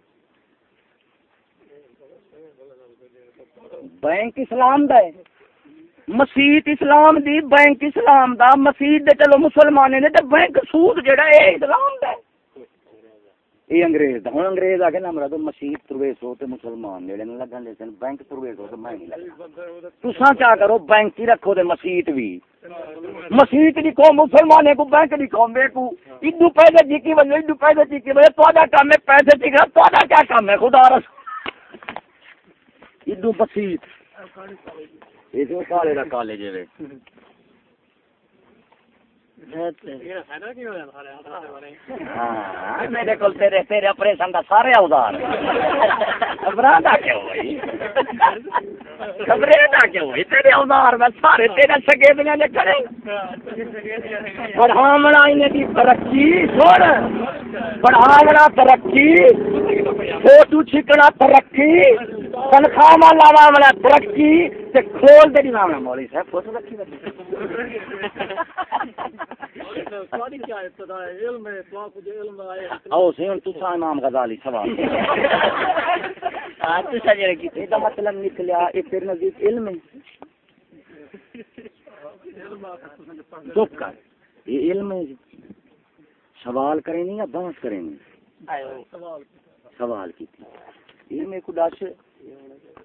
Speaker 1: بینک اسلام دا ہے۔ مسجد اسلام دی، بینک اسلام دا۔ مسجد دے چلو مسلمان نے تے بینک سود جڑا ہے اسلام دا ہے۔ یہ انگریز دا ہن انگریز آ کے نام رہا تو مسجد پرویش ہو تے مسلمان جڑے نے لگن دے سن بینک پرویش ہو تے میں نہیں لگا تساں کیا کرو بینک ہی رکھو تے مسجد بھی مسجد دی کو مسلمان کو بینک دی کو بے کو ادو پیسے جی کی بنے ادو پیسے جی کی بنے تواڈا کام ہے پیسے جی کا تواڈا کیا کام ہے خدا رس ادو مسجد یہ جو کالے دا کالج ہے میرے کو تیرے تیرے آپریشن کا سارے اوزار کیوں ہوئی کیوں ہوئی تیرے اوزار میں سارے تیرے سگے دنیا نے کرے بڑھاونا انہیں دی ترقی سن بڑھاونا ترقی فوٹو چھکنا ترقی تنخواہ لاوا ترقی تے کھول دے نہیں مامنا صاحب فوٹو رکھی او سی ہن تساں امام غزالی سوال ہاں تساں جڑے کیتے دا مطلب نکلیا اے تیرے نزدیک علم ہے چپ کر یہ علم ہے سوال کریں نہیں یا بحث کریں نہیں سوال کی علم دس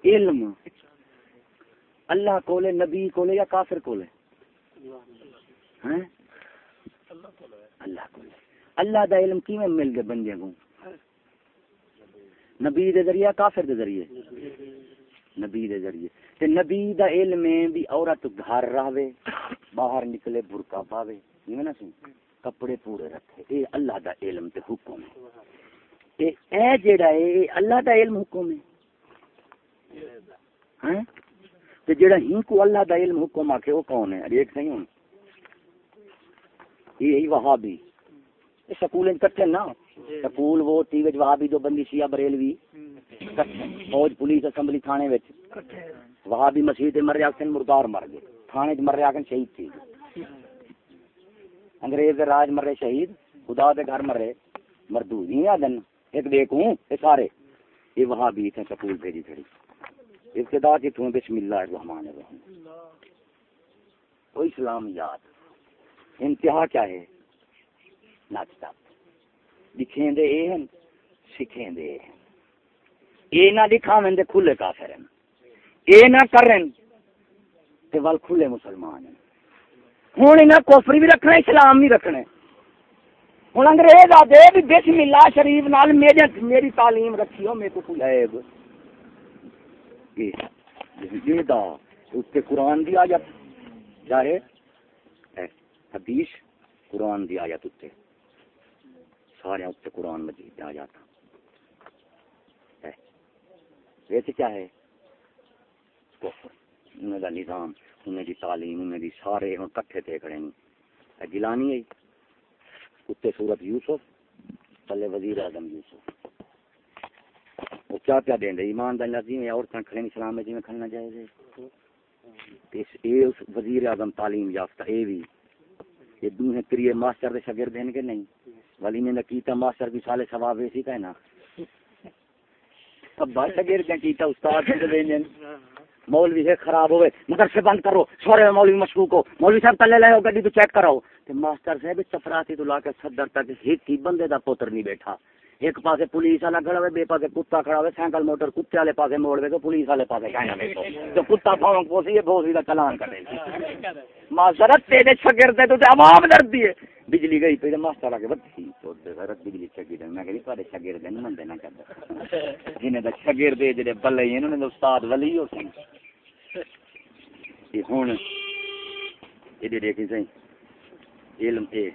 Speaker 1: علم اللہ کولے نبی کولے یا کافر کولے ہیں؟ اللہ کو اللہ دا علم کیویں مل گئے بندے کو نبی دے ذریعے، کافر دے ذریعے؟ نبی دے ذریعے۔ تے نبی دا علم ہے بھی عورت گھر رہے باہر نکلے برقع پاوے۔ یہ نا سن کپڑے پورے رکھے۔ اے اللہ دا علم تے حکم ہے۔ اے اے جیڑا ہے، اے اللہ دا علم حکم ہے۔ ہیں؟ تے جیڑا ہی کو اللہ دا علم حکم آکھے وہ کون ہے؟ ایک صحیح ہوں۔ یہی وہابی۔ سکول کٹھے نا؟ سکول وہ ٹی وچ وہابی دو بندی شیعہ بریلوی۔ فوج پولیس اسمبلی تھانے وچ۔ وہابی مسجد مر کن مردار مر گئے۔ تھانے مر رہا کن شہید تھی۔ انگریز دے راج مرے شہید خدا دے گھر مرے۔ مردو نہیں آدن ایک دیکھوں یہ سارے۔ یہ وہابی تھے سکول بھیجی تھڑی۔ ابتدا کی تھوں بسم اللہ الرحمن الرحیم۔ وہ اسلامیات انتہا کیا ہے؟ نچتا دکھیں دے اے ہیں سکھیں دے اے ہیں۔ اے نہ دکھاویں دے کھلے کافر ہیں۔ اے نہ کرن تے ول کھلے مسلمان ہیں۔ ہوں انہیں کوفری بھی رکھنا اسلام بھی رکھنا ہوں انگریز آدھے بھی بسم اللہ شریف نال میری میری تعلیم رکھی ہو میرے کو کوئی عیب یہ دا۔ اس کے قرآن دی آیت۔ ظاہر ہے حدیث قرآن دی آیت اتنے سارے اتنے قرآن مجید دی آیات ویسے کیا ہے؟ کفر۔ انہیں دا نظام انہیں دی تعلیم انہیں دی سارے ہوں کٹھے تھے کھڑے نہیں گلانی ہے۔ اتنے صورت یوسف پلے وزیر اعظم یوسف۔ وہ کیا کیا دیں دے ایمان دا اللہ جی عورتیں کھڑے اسلام میں جی میں کھڑنا جائے جی۔ دے اس اے اس وزیر اعظم تعلیم یافتہ، اے بھی۔ یہ دو ہیں کریے ماسٹر دے شاگرد ہیں کہ نہیں؟ ولی نے کیتا ماسٹر بھی سالے ثواب ویسی کا ہے نا؟ اب بھائی شاگرد ہیں، کیتا استاد دے دیں۔ مولوی ہے، خراب ہوئے۔ مدرسے بند کرو، سورے میں مولوی مشکوک ہو۔ مولوی صاحب تلے لے ہو، گڈی تو چیک کراؤ۔ تے ماسٹر صاحب چپراسی تو لا کے صدر تک ایک ہی بندے دا پوتر نہیں بیٹھا۔ ایک پاسے پولیس والا کھڑا ہوئے، بے پاسے کتا کھڑا ہوئے، سائیکل، موٹر، کتے والے پاسے موڑ دے تو پولیس والے پاسے کہنا بیٹھو تو کتا پھاؤں پوسی ہے بوسی دا چلان کرے ماسٹر، تیرے شاگرد تو تے عوام ڈردی ہے۔ بجلی گئی پہ ماسٹر آگے بدھی تو غیرت بجلی چگی دے میں کہ تھوڑے شاگرد نہیں منتے نہ کر جنہیں دا شاگرد جڑے بلے ہیں، انہوں نے استاد ولی ہو سی یہ ہوں یہ دیکھیں صحیح علم، اے،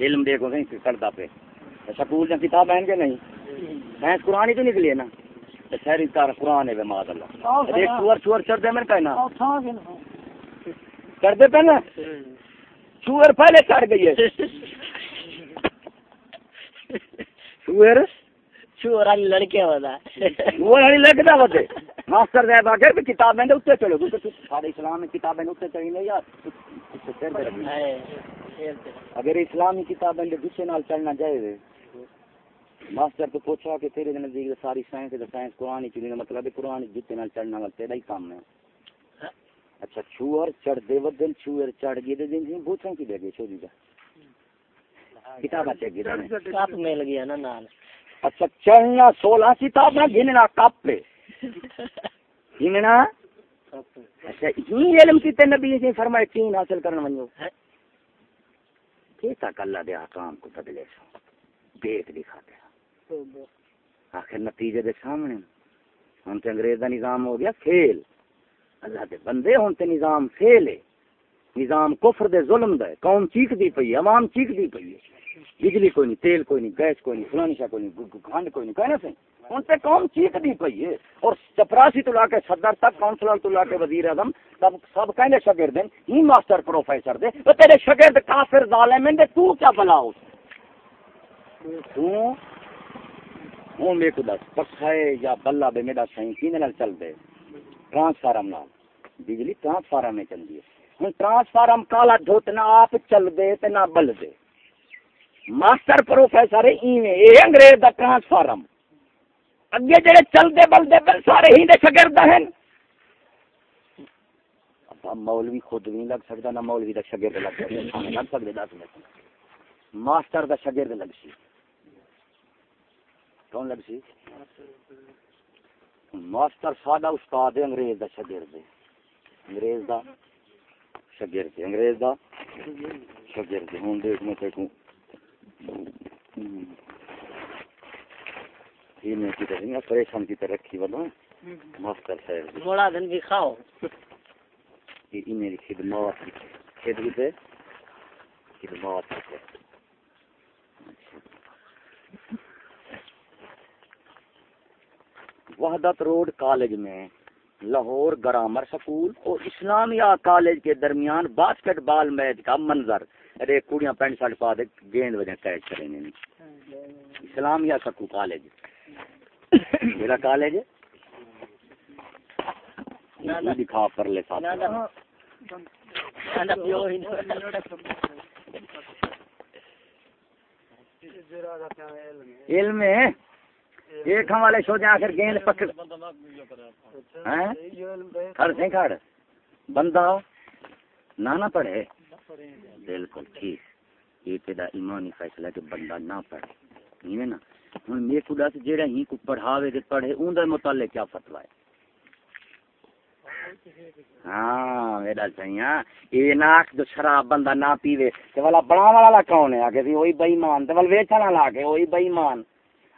Speaker 1: علم دیکھو صحیح کرتا پہ۔ سکول میں کتاب ہے کہ نہیں؟ سائنس قرآن ہی تو نکلی ہے نا۔ شہری کار قرآن ہے ماد اللہ۔ ایک چور چور چڑھ دے میں کہنا چڑھ دے پہ نا چور پہلے؟ چڑھ گئی ہے۔ چور
Speaker 3: چور والی لڑکے والا
Speaker 1: وہ والی لڑکتا ہوتے۔ ماسٹر صاحب آ کے کتاب میں اتنے چلو۔ سارے اسلام میں کتاب اتنے چلی نہیں یار۔ اگر اسلامی کتاب میں دوسرے نال چلنا چاہیے ماسٹر تو پوچھا کہ تیرے نزدیک ساری سائنس ہے سائنس قرآن چلی مطلب قرآن جتنے نال چلنا والا تیرا ہی کام ہے۔ اچھا چوہر چڑھ دے ودن چوہر چڑھ گئے دے دن بوچھیں کی دے گئے چوری کا کتاب چیک گئے
Speaker 3: کپ مل گیا نا نال۔
Speaker 1: اچھا چڑھنا سولہ کتاب نہ گننا کپ پہ گننا اچھا یہ علم کی تے نبی سے فرمائے تین حاصل کرنا منو کیسا کلا دے حکام کو بدلے سو بیت دکھا دیا آخر نتیجے دے سامنے۔ ہم تے انگریز دا نظام ہو گیا فیل۔ اللہ دے بندے ہوں تے نظام فیل ہے۔ نظام کفر دے ظلم دے قوم چیخ دی پئی عوام چیخ دی پئی بجلی کوئی نہیں، تیل کوئی نہیں، گیس کوئی نہیں، فلانی شاہ کوئی نہیں کھنڈ کوئی نہیں کہنا سہیں ان سے قوم چیخ دی پئی ہے۔ اور چپراسی تو لا کے صدر تک کاؤنسلر تو لا کے وزیر اعظم سب سب کہنے شاگرد ہیں، ہی ماسٹر پروفیسر دے۔ تو تیرے شاگرد کافر ظالم ہیں تو کیا بلا ہو تو ہوں میرے کو دس پکھائے یا بلا بے میرا سائیں کینے نال چل دے۔ ٹرانسفارم نال۔ بجلی ٹرانسفارم میں چل دی ہوں ٹرانسفارم کالا دھوت نہ آپ چل دے تے نہ بل دے۔ ماسٹر پروفیسر ایویں اے انگریز دا ٹرانسفارم۔ اگے جڑے چلتے بلتے بل سارے ہی دے شاگرد ہیں۔ اب مولوی خود نہیں لگ سکتا، نہ مولوی دا شاگرد لگ سکتا لگ سکتے دس منٹ۔ ماسٹر دا شاگرد لگ سی۔ کون لگ سی؟ ماسٹر سادہ استاد ہے انگریز دا شاگرد انگریز دا شاگرد انگریز دا شاگرد ہوں دیکھ میں دیکھوں یہ میں کی طرح پریشان کی طرح رکھی والا ماسٹر صاحب۔
Speaker 3: بڑا دن بھی کھاؤ۔
Speaker 1: یہ میری خدمات خدمت خدمات وحدت روڈ کالج میں لاہور گرامر سکول اور اسلامیہ کالج کے درمیان باسکٹ بال میچ کا منظر۔ ارے، کڑیاں پینٹ شرٹ پا دے، گیند وجہ کیچ کریں گے۔ Islamia school college. میرا کالج؟ دکھا پر لے ساتھ۔ علم ہے۔ ہم والے سو جا کر گیند پکڑ کھڑ سے کھڑ۔ بندہ نہ نہ پڑھے۔ بالکل ٹھیک۔ یہ تیرا ایمانی فیصلہ کہ بندہ نہ پڑھے۔ نہیں ہے نا؟ ہوں میرے کو دس جہاں ہی کو پڑھاوے تے پڑھے ان دے متعلق کیا فتوا ہے؟ ہاں میرا چاہیے یہ نہ آخ جو شراب بندہ نہ پیوے تے والا بنا والا کون ہے؟ آگے وہی بےمان تے ول ویچن والا کے وہی بےمان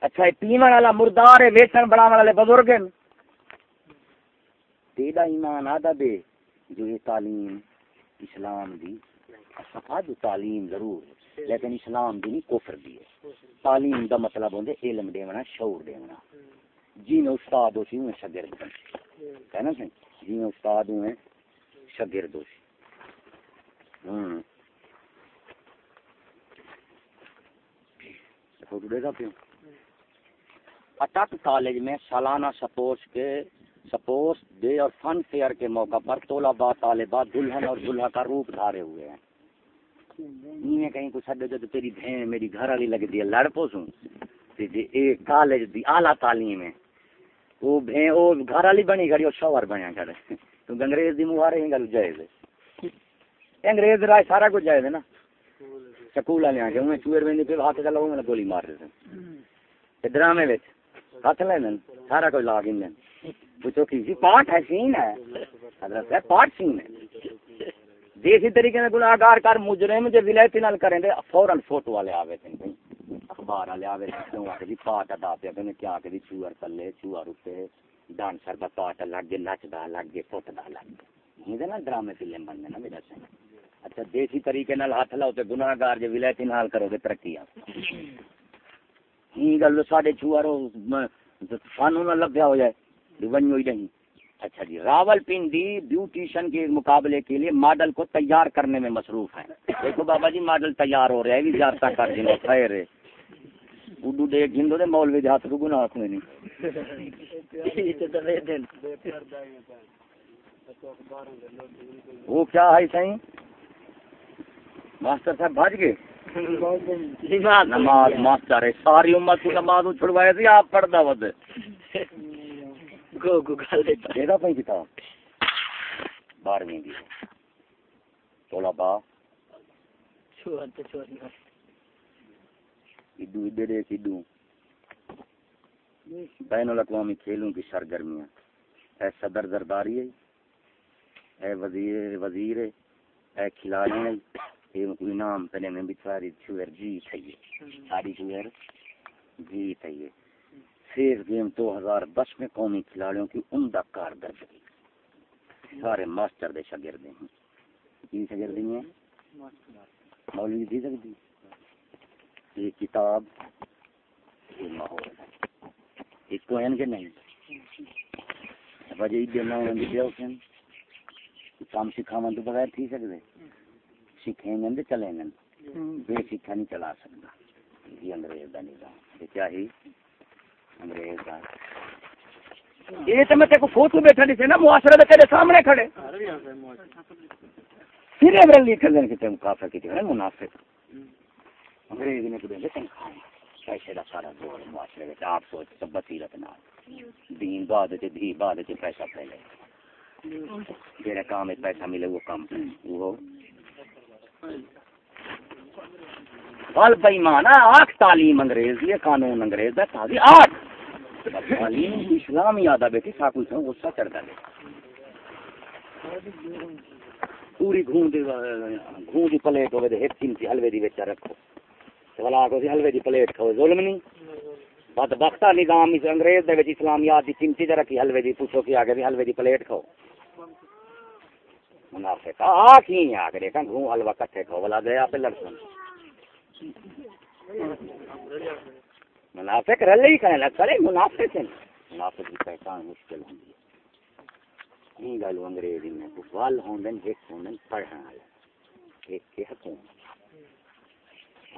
Speaker 1: اچھا یہ پیون والا مردار ہے ویچن بنا والے بزرگ ہیں۔ تیرا ایمان آدھا بے جو یہ تعلیم اسلام دی۔ صفا جو تعلیم ضرور ہے، لیکن اسلام دی نہیں، کفر دی ہے۔ تعلیم دا مطلب ہوندے علم دیونا، شعور دیونا۔ جی میں استاد ہو سی میں شاگرد بن ہے نا سن جی میں استاد ہوں شاگرد ہو سی۔ ہوں۔ فوٹو دے گا پیوں۔ اٹک کالج میں سالانہ سپورٹس کے سپورٹس ڈے اور فن فیئر کے موقع پر طلباء طالبات دلہن اور دلہا کا روپ دھارے ہوئے ہیں۔ نیویں کہیں کو چھڈ تو تیری بہن میری گھر والی لگ دی لڑ پوسوں تے اے کالج دی اعلی تعلیم ہے، وہ بہن او گھر والی بنی گڑی او شوہر بنیا کھڑے تو انگریز دی مہارے ہی گل جائز ہے۔ انگریز راج سارا کچھ جائز ہے نا۔ سکول والے آ کے انہیں چوئر ویندی پہ ہاتھ چلا، وہ گولی مار دے تے ڈرامے وچ۔ ہاتھ لیندن سارا کچھ لا گئے پوچھو کی پاٹ ہے، سین ہے۔ حضرت ہے پاٹ سین ہے۔ دیسی طریقے سے گناہگار کر، مجرم جو ولایتی نال کریں دے، فوراً فوٹو والے آوے تھے۔ کہیں اخبار والے آوے تھے، کیوں آکے دی پاٹ ادا پیا کہ کیا کہ دی جی چوہر تلے، چوہر اوپر ڈانسر دا پاٹ لگ گئے، نچدا لگ گئے فوٹدا لگ گئے۔ یہ نا ڈرامے فلم بننے نا، میرا سین۔ اچھا دیسی طریقے نال ہاتھ لاؤ تے گناہگار جو ولایتی نال کرو گے، ترقی آ یہ گل ساڈے چوہر سانو نہ لبیا ہو جائے ونجو ہی نہیں اچھا جی راول پنڈی بیوٹیشن کے مقابلے کے لیے ماڈل کو تیار کرنے میں مصروف ہیں۔ دیکھو بابا جی ماڈل تیار ہو رہے ہیں بھی جاتا کر دیں خیر ہے۔ اردو دیکھ گھندو دے مولوی دے ہاتھ کو گناہ کوئی نہیں وہ کیا ہے صحیح ماسٹر صاحب بھاج گئے؟ [LAUGHS] نماز ماسٹر ہے ساری امت کو نماز چھڑوائے تھی آپ پڑھتا ود [LAUGHS]
Speaker 3: گو گو گل
Speaker 1: یہ پہ کتاب؟ بارہویں کی
Speaker 3: تے چھوڑ
Speaker 1: ادو ادھر ایک ادو بین الاقوامی کھیلوں کی سرگرمیاں۔ اے صدر زرداری ہے اے وزیر وزیر ہے اے کھلاڑی ہے۔ کوئی نام پہلے میں بچاری چھوئر جی تھئی ساری چھوئر جی تھئی سیف گیم دو ہزار دس میں قومی کھلاڑیوں کی عمدہ کارکردگی. سارے ماسٹر دے شاگرد ہیں. کی شاگرد ہیں؟ مولوی دی سکتی یہ کتاب یہ ماحول اس کو ہے کہ نہیں؟ وجہ یہ نہ ہونے اوکن کام سکھاون تو بغیر تھی سکدے سکھیں گے چلیں گے بے سکھا نہیں چلا سکتا۔ یہ انگریز کا نظام۔ یہ کیا ہی؟ انگریز کا یہ تو میں تیرے فوٹو بیٹھا نہیں تھے نا معاشرے میں تیرے سامنے کھڑے۔ پھر ابرل لکھ دیں کہ تم کافر کی تھی منافق۔ انگریز نے تو دے تنخواہ پیسے کا سارا دور معاشرے میں آپ سوچ سب بصیرت نال۔ دین بعد تے دھی بعد تے پیسہ پہلے جہاں کام پیسہ ملے وہ کام۔ وہ بل بےمان آٹھ تعلیم انگریز یہ قانون انگریز ہے تازی آٹھ تعلیم اسلام یاد آ بیٹھی سا کچھ غصہ چڑھتا ہے۔ پوری گھون دی گھون دی پلیٹ ہوے تے ایک چمچی حلوے دی وچ رکھو۔ بلا کو حلوے دی پلیٹ کھاؤ ظلم نہیں بد بختہ نظام اس انگریز دے وچ اسلامیات دی چمچی تے رکھی حلوے دی، پوچھو کہ آگے بھی حلوے دی پلیٹ کھاؤ۔ منافق آ کی آ کے دیکھا، گھوں حلوہ کٹھے کھاؤ بلا گیا پہ لڑسن منافق رلے ہی کہنے لگ کرے منافق ہیں۔ منافق کی پہچان مشکل ہوں گی نہیں گل انگریزی میں وال ہوں ایک ہوں پڑھنے والے۔ ایک کے حکومت۔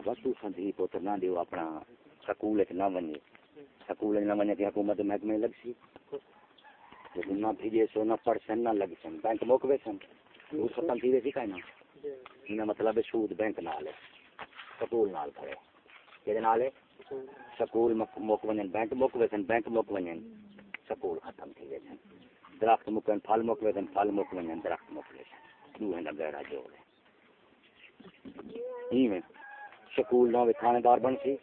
Speaker 1: بس تو سندھی پوتر نہ دیو، اپنا سکول نہ بنے۔ سکول نہ بنے کہ حکومت محکمے لگ سی لیکن نہ بھیجے سو، نہ پڑھ سن، نہ لگ سن، بینک موکوے سن۔ وہ ختم تھی ویسی کہنا انہیں مطلب سود، بینک نال ہے۔ سکول نال کھڑے۔ کہ نال ہے؟ سکول موک ونجن۔ بینک موکوے سن بینک موک ونجن۔ سکول ختم تھی ویسن درخت مکن پھل موکوے سن پھل موک ونجن، درخت موکوے سن دوہے دا گہرا جوڑ ہے۔ ایویں سکول نہ تھانے دار بن سی۔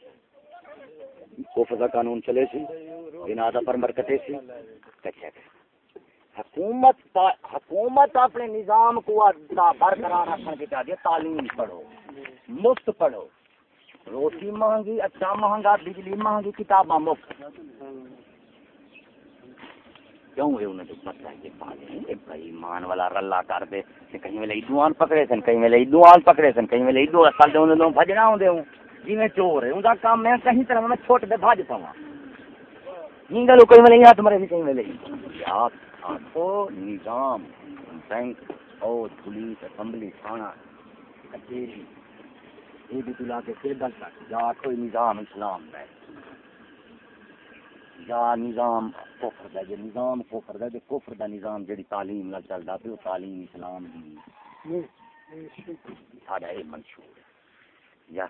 Speaker 1: کفر دا قانون چلے سی۔ بنا دا پر مرکتے سی۔ کچھ حکومت پا- حکومت اپنے نظام کو برقرار رکھنے کے چاہیے تعلیم پڑھو، مفت پڑھو۔ روٹی مہنگی اچھا مہنگا، بجلی مہنگی، کتاباں مفت۔ کیوں ہے انہیں بھائی، ایمان والا رلا کر دے۔ کہیں ویلے پکڑے سن، کہیں ویلے پکڑے سن، کہیں ویلے اصل دے بھجنا ہوندے ہوں۔ چور ہے کام میں کہیں طرح میں چھوٹ دے کہیں ویلے ہاتھ مرے کہیں ویلے آنکھو نظام، بینک فوج پولیس اسمبلی تھانہ کچہری، یہ بھی تلا کے پھر دل تک یا کوئی نظام اسلام ہے۔ یا نظام کفر دا جو نظام کفر دا جو کفر دا نظام جڑی تعلیم نال چلدا پیا تعلیم اسلام دی۔ ساڈا یہ منشور ہے۔ یا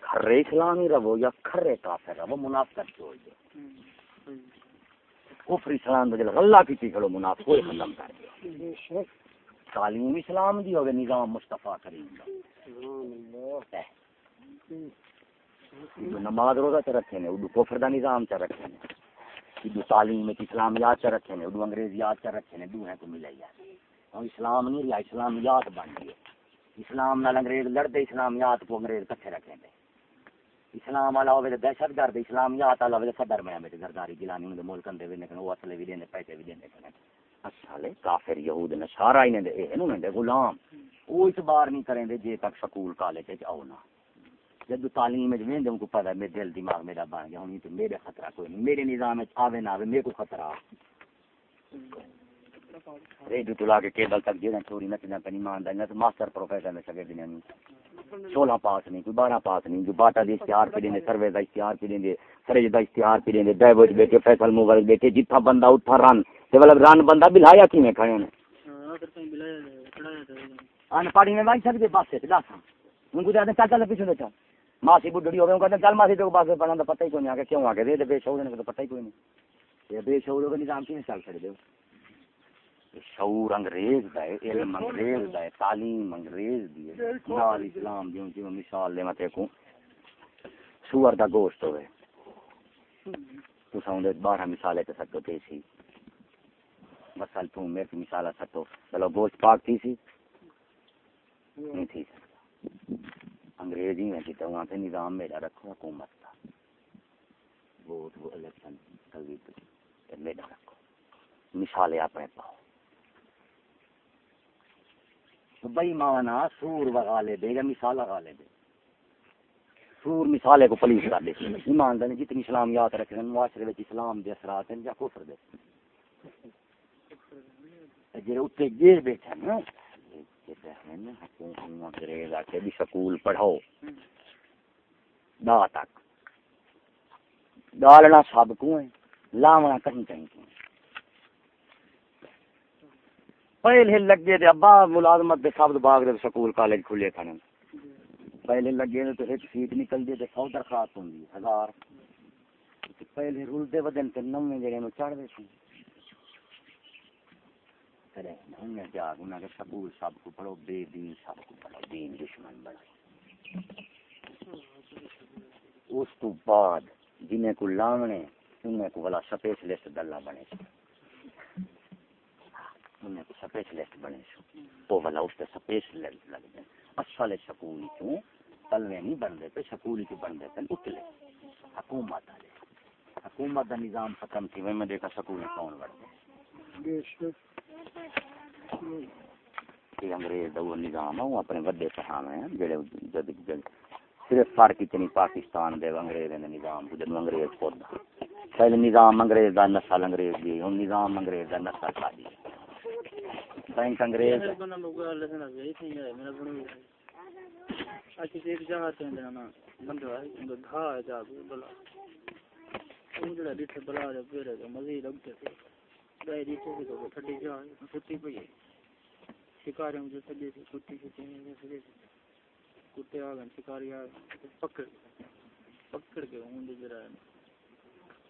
Speaker 1: کھرے اسلامی رہو یا کھرے کافر رہو منافقت چھوڑ دو کفر اسلام جڑا غلہ کیتی کھڑو منافق کوئی ختم کر دو تعلیم اسلام دی ہوگی نظام مصطفیٰ کریم دا۔ جو نماز روزہ چ رکھے نے اردو کفر دا نظام چ رکھے نے۔ اردو تعلیم وچ اسلامیات چ رکھے نے اردو انگریزیات چ رکھے نے دو ہیں کو ملے یا اور اسلام نہیں رہا اسلامیات بن گئی اسلام نال انگریز لڑتے اسلامیات کو انگریز کٹھے رکھے نے۔ اسلام والا ہوے تے دہشت گرد اسلامیات والا ہوے تے صدر میں بیٹھے زرداری گیلانی دے ملکن دے وچ لیکن وہ اصل وی دیندے پیسے وی دیندے کنے اصل کافر یہود نصارا ہی نے دے اے نوں دے غلام۔ وہ اعتبار نہیں کریں دے، جے تک سکول کالج وچ آؤ نہ جب تعلیم میں ویندے، ان کو پتہ میرے دل، دماغ میرا بن گیا ہوں تو میرے خطرہ کوئی نہیں، میرے نظام وچ آوے نہ آوے، میرے کو خطرہ۔ ریڈیو تلا کے کیبل تک جہاں چوری نہ چنا پنی ماندا نہ تو ماسٹر پروفیسر نے سگے دنیا نہیں سولہ پاس نہیں کوئی بارہ پاس نہیں جو باٹا دی اشتہار پہ دیں سروے دا اشتہار پہ دیں فرج دا اشتہار پہ دیں ڈرائیور بیٹھے فیصل موبائل بیٹھے جتھا بندہ اتھا رن تے مطلب رن بندہ بلایا کیویں کھڑے نے ان پاڑی میں وائی سکدے پاسے تے دس ان کو جانے چل چل پیچھے دے چل ماسی بڈڑی ہوے کہتے چل ماسی تو پاسے پڑھن دا پتہ ہی کوئی نہیں آ کے کیوں آ کے دے دے بے شعور نے تو پتہ ہی کوئی نہیں یہ بے شعور کا نظام کیوں چل سکدے شعور انگریز دا ہے علم انگریز دا ہے تعلیم انگریز دی ہے۔ نال اسلام دیوں جو مثال دے متے کو سور دا گوشت ہوے تو ساوندے 12 مثالے تے سکو تے سی مثال تو میرے مثال سکو۔ چلو گوشت پاک تھی سی؟ نہیں تھی۔ انگریزی میں کہتا وہاں پہ نظام میرا رکھو حکومت کا۔ ووٹ وہ الیکشن میرا رکھو۔ مثالیں اپنے پاؤ۔ بئی مانا سور وغا لے دے یا مثال لگا لے دے سور مثالے کو پولیس کر دے۔ ایمان دے جتنی اسلامیات رکھے ہیں معاشرے وچ اسلام دے اثرات ہیں یا کفر دے۔ جڑے اوتے جے بیٹھے ہیں نا کہتے ہیں نا حکومت انگریز آ کے بھی سکول پڑھاؤ۔ دا تک۔ ڈالنا سب کو ہے لاونا کہیں کہیں کو ہے پہلے لگے تے ابا ملازمت دے سب باغ دے سکول کالج کھلے کھنے پہلے لگے تے ایک سیٹ نکل دی تے سو درخواست ہوندی ہزار۔ پہلے رول دے ودن تے نویں جگہ نو چڑھ دے سی کرے ہن جا انہاں کے سکول سب کو پڑھو، بے دین سب کو پڑھو، دین دشمن بنا اس تو بعد جنہیں کو لاونے انہیں کو والا سپیشلسٹ دلہ بنے۔ سی انہیں کو سپیشلسٹ بنے سو وہ والا اس پہ سپیشلسٹ لگ اصل سکول نہیں بن رہے پہ سکول اتلے حکومت والے حکومت کا نظام ختم تھی میں دیکھا سکول کون کہ انگریز دا وہ نظام ہے وہ اپنے وڈے ہیں جڑے جد صرف فرق اتنی پاکستان دے انگریز دے نظام کو جدوں انگریز خود پہلے نظام انگریز دا نسل انگریز دی ہن نظام انگریز دا نسل ساڈی بینک انگریز
Speaker 3: شکاری مجھے سجے تھی کتی کتی کتے آ گئے شکاری آ گئے پکڑ پکڑ کے ہوں جرا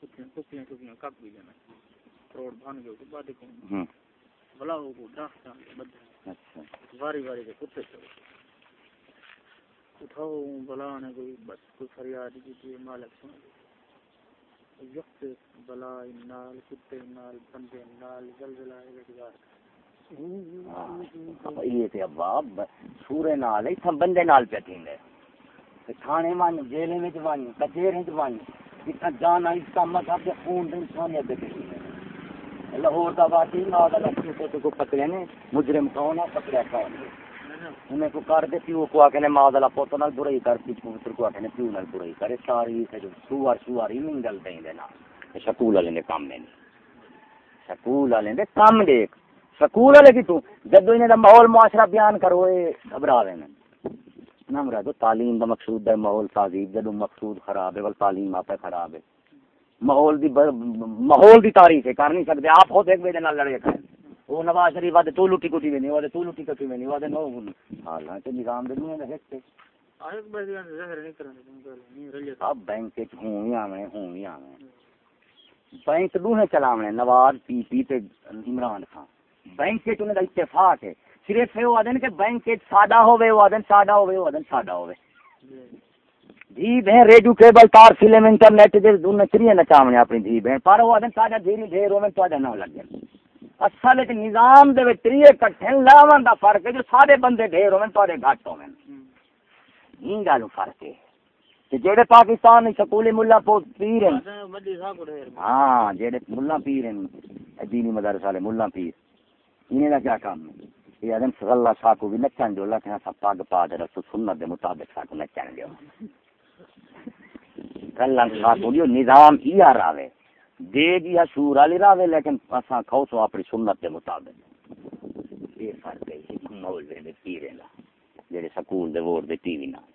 Speaker 3: کتیاں ٹوپیاں ٹوپیاں کپ بھی جانا بن گئے بعد کو
Speaker 1: ہوں
Speaker 3: بلا وہ ڈاک بدل
Speaker 1: اچھا
Speaker 3: باری باری کے کتے چلو اٹھاؤ کوئی بس کوئی فریاد مالک سن یقت بلا نال کتے نال بندے نال زلزلہ
Speaker 1: یہ تے ابا سورے نال بندے نال پہ تھیندے تھانے ون جیلے وچ وچ جتنا جانا اس کا مطلب خون دے انسانیت دے پیچھے لاہور دا واقعی نا دا لکھے تے کو پکڑے نے مجرم کون ہے پکڑیا کون انہیں کو کر دے، پیو کو آکے نے ماں دلا پوتو نال برائی کر پیچ پوتر کو آکے نے پیو نال برائی کرے ساری تے جو سوار سوار ہی منگل دیں دے نا سکول والے نے کام نہیں۔ سکول والے نے کام دیکھ۔ سکول والے کی تو، جدو انہیں دا ماحول معاشرہ بیان کرو، اے گھبرا وے نہ مرادو، تعلیم دا مقصود دا ماحول تہذیب جدو مقصود خراب ہے ول تعلیم آپ خراب ہے۔ ماحول دی ماحول دی تعریف ہے کر نہیں سکتے۔ آپ خود ایک بجے نال لڑے کھائیں وہ نواز شریف آدھے تو لٹی کٹی بھی نہیں وہ تو لٹی کٹی بھی نہیں وہ نو حالانکہ نظام دے
Speaker 3: نہیں نہیں رلیے
Speaker 1: اب بینک ہوں ہی آویں ہوں ہی آویں بینک دوہے چلاونے نواز پی پی تے عمران خان۔ بینک انہاں دا اتفاق ہے۔ صرف یہ آدھن کہ بینک وچ سادہ ہوے وہ آدھن سادہ ہوے وہ آدھن سادہ ہوے دھی بہن ریڈیو کیبل تار فلم انٹرنیٹ دے دون چریے نچاونے اپنی دھی بہن۔ پر وہ آدھن سادہ دھی نہیں ڈھیر ہوے تو نہ لگے اصل وچ نظام دے وچ تریے کٹھے لاون دا فرق ہے جو سارے بندے ڈھیر ہوے تو گھٹ ہوے این گل فرق ہے۔ کہ جڑے پاکستان وچ سکولی ملا پو پیر ہیں۔ ہاں جڑے ملا پیر ہیں دینی مدرسہ والے ملا پیر۔ انہیں کا کیا کام ہے؟ یہ آدم صلی اللہ کو بھی نچن دو اللہ کہنا سب پاگ پا دے رسول سنت دے مطابق شاہ کو نچن دیو اللہ نظام ہی آ راوے دے گیا شور والی راوے لیکن اساں کھو سو اپنی سنت دے مطابق۔ یہ فرق ہے، یہ مولوی دے پیرے دا جڑے سکول دے ووٹ دے ٹی وی نال۔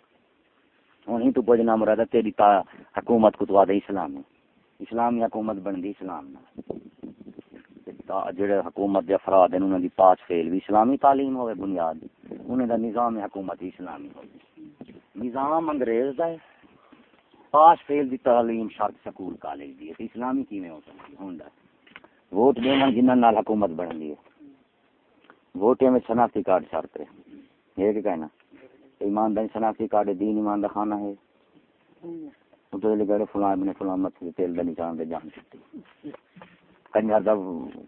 Speaker 1: ہوں ہی تو بجنا مراد تیری تا حکومت کو تو آدھے اسلام ہے اسلامی حکومت بن دی اسلام نال۔ تا- جڑے حکومت دے افراد ہیں انہوں دی پاس فیل بھی اسلامی تعلیم ہوئے بنیاد۔ انہیں دا نظام حکومت اسلامی ہوئے نظام انگریز دا ہے۔ پاس فیل دی تعلیم شرط سکول کالج دی اسلامی کیویں ہو سکتی ہوندا ووٹ دینا جنہاں نال حکومت بن دی۔ ہے ووٹیں میں شناختی کارڈ شرط ہے۔ یہ کہ کہنا؟ ایمانداری شناختی کارڈ دین ایمان خانہ ہے۔ ادھر لگے فلاں ابن فلاں مت تیل دا نشان دے جان سکتی کنجر دا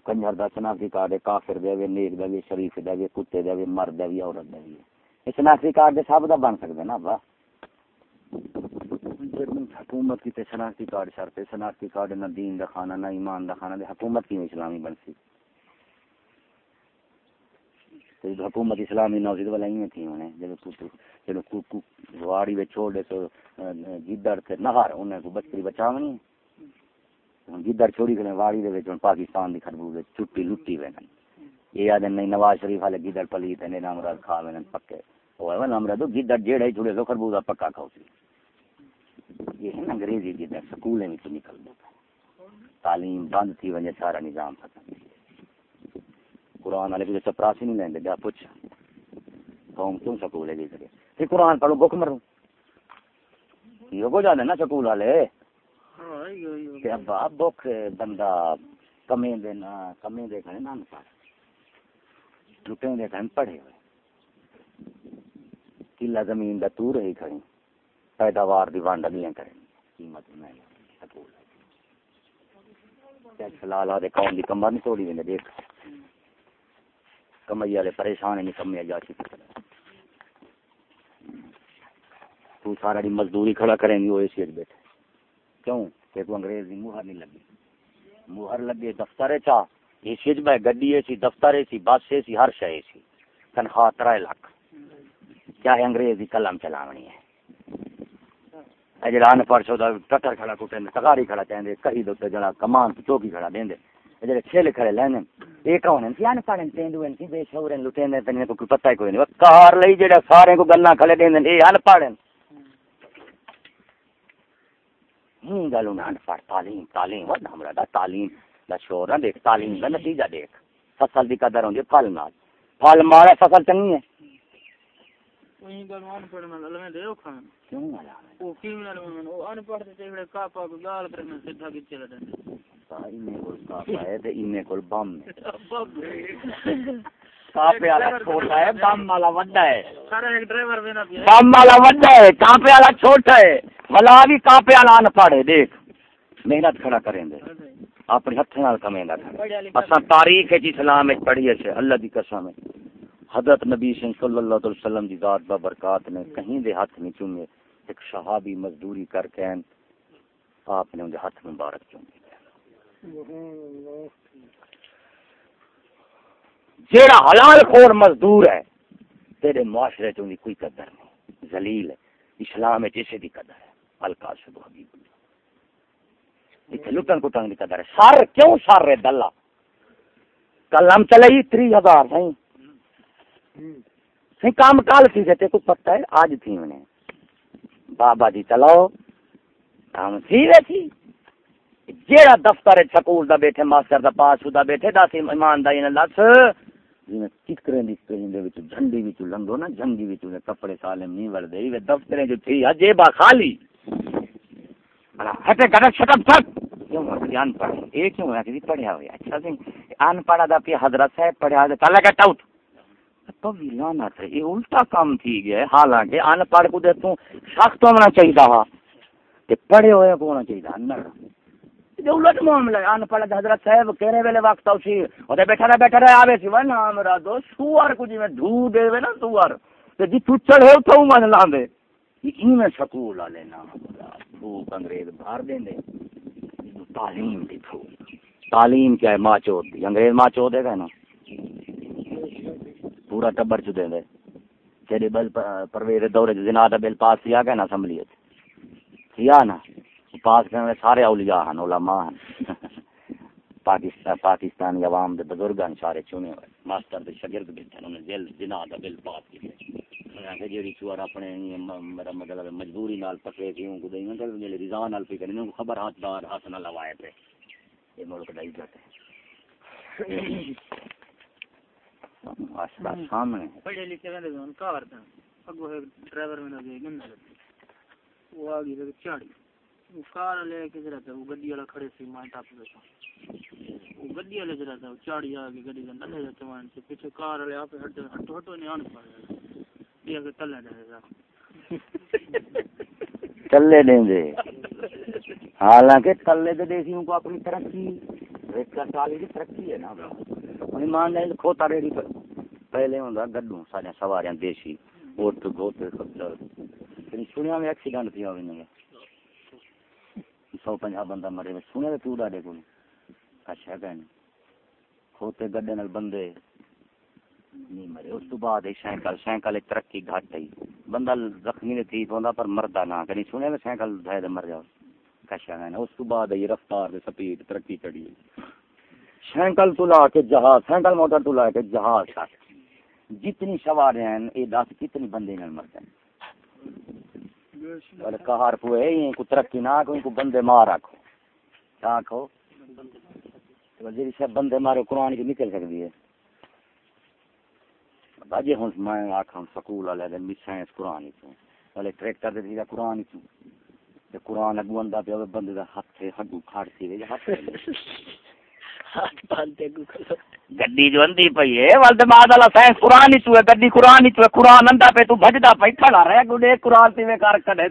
Speaker 1: کنجر دا شناختی کارڈ ہے کافر دے وے نیک دا وے شریف دا وے کتے دا وے مرد دا وے عورت دا وے یہ شناختی کارڈ دے سب دا بن سکدے نا با حکومت کی شناختی کارڈ شرط ہے شناختی کارڈ، نہ دین دا خانہ، نہ ایمان دا خانہ، دے حکومت کی اسلامی بن سی حکومت اسلامی نوزید والا ہی تھی انہیں جب تو جب کو کو واڑی وچ چھوڑ دے تو گدڑ تے نہار انہیں کو بچری بچاونی ہن گدڑ چھوڑی کنے واڑی دے وچ پاکستان دی خربوزے چٹی لٹی وینن یہ آدن نہیں، نواز شریف والے گدڑ پلیت نے نام رات کھا وینن پکے۔ او ہے نام رات گدڑ جیڑے چھوڑے تو خربوزہ پکا کھاؤ سی۔ یہ ہے نا انگریزی گدڑ سکولیں وچ نکل دے تعلیم بند تھی وجہ سارا نظام ختم قرآن والے کو چپراسی نہیں لیندے جا پوچھ۔ قوم کیوں سکول ہے کرے پھر قرآن پڑھو بک مرو۔ یہ کو جانے نا سکول والے۔
Speaker 3: ہاں
Speaker 1: کہ ابا بک بندہ کمے دینا کمے دے کھڑے نہ پڑھ دے کھڑے پڑھے ہوئے۔ کلا زمین دا تو رہی کھڑی۔ پیداوار دی وانڈ اگلیاں کریں قیمت میں سکول ٹیکس لا لا دے قوم دی کمر نہیں توڑی ویندے دیکھ۔ کمائی والے پریشان ہیں کمے جا چکی تو سارا دی مزدوری کھڑا کریں گی، وہ اے سی وچ بیٹھے۔ کیوں؟ کہ کو انگریز دی مہر نہیں لگی۔ مہر لگے دفتر چا اے سی وچ بہ گڈی اے سی، دفتر اے سی، بس اے سی، ہر شے اے سی۔ تنخواہ ترائے لاکھ۔ کیا ہے انگریز دی قلم چلاونی ہے؟ اے جڑا ان ٹٹر کھڑا کوٹے نے تگاری کھڑا چاہندے، کہی دو تے جڑا کمان تے چوکی کھڑا دیندے جڑے کھیل کھڑے لینے اے کون ہیں؟ کیا ان پڑھن تیندو ہیں کی بے شعور ہیں، لٹیندے تے کو کوئی پتہ ہی کوئی نہیں۔ کار لئی جڑا سارے کو گلاں کھڑے دیندے اے ان پڑھن ہوں گل انہاں ان پڑھ، تعلیم تعلیم وہ ہمرا دا تعلیم دا شور نہ دیکھ، تعلیم دا نتیجہ دیکھ۔ فصل دی قدر ہوندی پھل نال۔ پھل مارے فصل چنگی ہے۔
Speaker 3: وہی گل ان پڑھ میں لمے دے کھان
Speaker 1: کیوں والا
Speaker 3: وہ کیوں نہ لمے وہ ان پڑھ تے جڑے کاپا کو گال کرنے سیدھا کچے لڈن
Speaker 1: اینے کول کاپا ہے تے اینے کول بم ہے کافے والا چھوٹا ہے بم والا وڈا ہے
Speaker 3: سارا ایک ڈرائیور بنا پیا
Speaker 1: بم والا وڈا ہے کافے والا چھوٹا ہے ملا بھی کافے والا ان پڑھے دیکھ محنت کھڑا کریں دے اپنے ہاتھ نال کمیندا کھڑا اساں تاریخ اسلام وچ پڑھی ہے اللہ دی قسم ہے حضرت نبی صلی اللہ علیہ وسلم دی ذات با برکات نے کہیں دے ہاتھ نہیں چومے، ایک صحابی مزدوری کر کے آپ نے ان دے ہاتھ مبارک چومے۔ جیڑا حلال خور مزدور ہے، تیرے معاشرے چ کوئی قدر نہیں، ذلیل ہے، اسلام میں جسے دی قدر ہے۔ القاسب حبیب اللہ۔ اتنے لٹن کٹن دی قدر ہے۔ سر کیوں سر رہے دلہ؟ کل ہم چلے ہی تری ہزار سہیں سہیں کام کال تھی جتے کو پتہ ہے؟ آج تھی انہیں۔ بابا جی چلاؤ۔ کام تھی ویسی جیڑا دفتر سکول دا بیٹھے، ماسٹر دا پاس دا بیٹھے دا سی ایمانداری نے لس۔ جویں ٹکرے دی پہن دے وچ جھنڈی وچ لنگو نا، جھنڈی وچ نے کپڑے سالم نہیں وڑدے وی دفترے جو تھی اجے با خالی۔ بڑا ہٹے گڑ چھٹپ چھٹ کیوں؟ ہے ان پڑھ اے کیوں؟ ہے کہ پڑھیا ہویا اچھا سی۔ ان پڑھا دا پی حضرت صاحب، پڑھیا دے کلا گٹ تے یہ الٹا کام تھی گیا ہے۔ حالانکہ ان پڑھ کو دے تو سخت ہونا چاہیے ہا تے پڑھے ہوئے کو ہونا چاہیے جو الٹ معاملہ ان پڑھ حضرت صاحب کہنے ویلے وقت بیٹھا رہا بیٹھا رہا، آوے سی۔ دو، سوار کو جی میں دھو دے وے نا، سوار۔ تے جی تو چڑھے تو من لاندے یہ میں سکول والے بھوک انگریز باہر دیں دے۔ تعلیم دی تعلیم کیا ہے؟ ماں چوت دی۔ انگریز ماں چوت دے گا نا پورا ٹبر چ دے دے جڑے بل پرویز دورے جناب دا بل پاس کیا گیا نا اسمبلی کیا نا؟ پاس کرنے سارے اولیاء ہیں علماء ہیں [LAUGHS] پاکستان، پاکستانی عوام دے بزرگ ہیں سارے چنے ہوئے۔ ماسٹر دے شاگرد بیٹھے انہوں نے جیل جناب دا بل پاس کیتے کہ جیڑی چوار اپنے میرا مطلب مجبوری نال پکڑے کیوں کو دیں گے جیڑی رضا نال پی کرنے خبر ہاتھ دار ہاتھ نہ لوائے پہ یہ ملک دا عزت ہے۔ [LAUGHS] سامنے
Speaker 3: پڑھے لکھے رہنے دے ان کا ورتا اگو ہے ڈرائیور میں لگے گندا لگے وہ آگے لگے چاڑی۔ وہ کار لے کے جرا تھا وہ گڈی والا کھڑے سی میں ٹاپ بیٹھا۔ وہ گڈی والے جرا تھا چاڑی آگے گڈی کا لے جاتے وہاں سے پیچھے کار والے آپ ہٹ ہٹو ہٹو نہیں آنے پڑے یہ کہ تلے جائے گا
Speaker 1: چلے دیں دے حالانکہ تلے دے دیسیوں کو اپنی ترقی ایک کا سالی کی ترقی ہے نا۔ انہیں مان لیں کھوتا ریڑی پر پہلے ہوندا گڈوں سارے سواریاں دیسی اوٹ گوت خبر کہیں سنیا میں ایکسیڈنٹ تھی ہوئی نہیں سو پنجا بندہ مرے میں سنیا تے تو ڈاڈے کو اچھا کہنے۔ کھوتے گڈے نال بندے نہیں مرے۔ اس تو بعد سائیکل سائیکل ترقی گھٹ گئی بندہ زخمی نے تھی پوندا پر مردا نہ کہیں سنیا میں سائیکل دھائے مر جاؤ۔ کشا کہنے اس تو بعد یہ رفتار دے سپیڈ ترقی سائیکل تو لا کے جہاز سائیکل موٹر تو لا کے جہاز تک۔ جتنی سواریاں ہیں یہ دس کتنی بندے نال مرتے ہیں۔ کہار یہ کو ترقی نہ کو کو بندے مار رکھو۔ کیا جی سب بندے مارے، قرآن کی نکل سکتی ہے۔ باجی ہوں میں آخا سکول والے دن قرآن چوں والے ٹریکٹر دے قرآن چوں تے قرآن اگو اندا پیا بندے دا ہاتھ ہڈو کھاڑ سی وے ہاتھ
Speaker 3: ہاتھ پالتے گو کھلو۔
Speaker 1: گڈی جو اندی پئی ہے ول دماغ والا سائنس قرآن ہے گڈی قرآن ہے قرآن اندا تو بھجدا پئی کھڑا رہ گڈے قرآن تے وے کڈے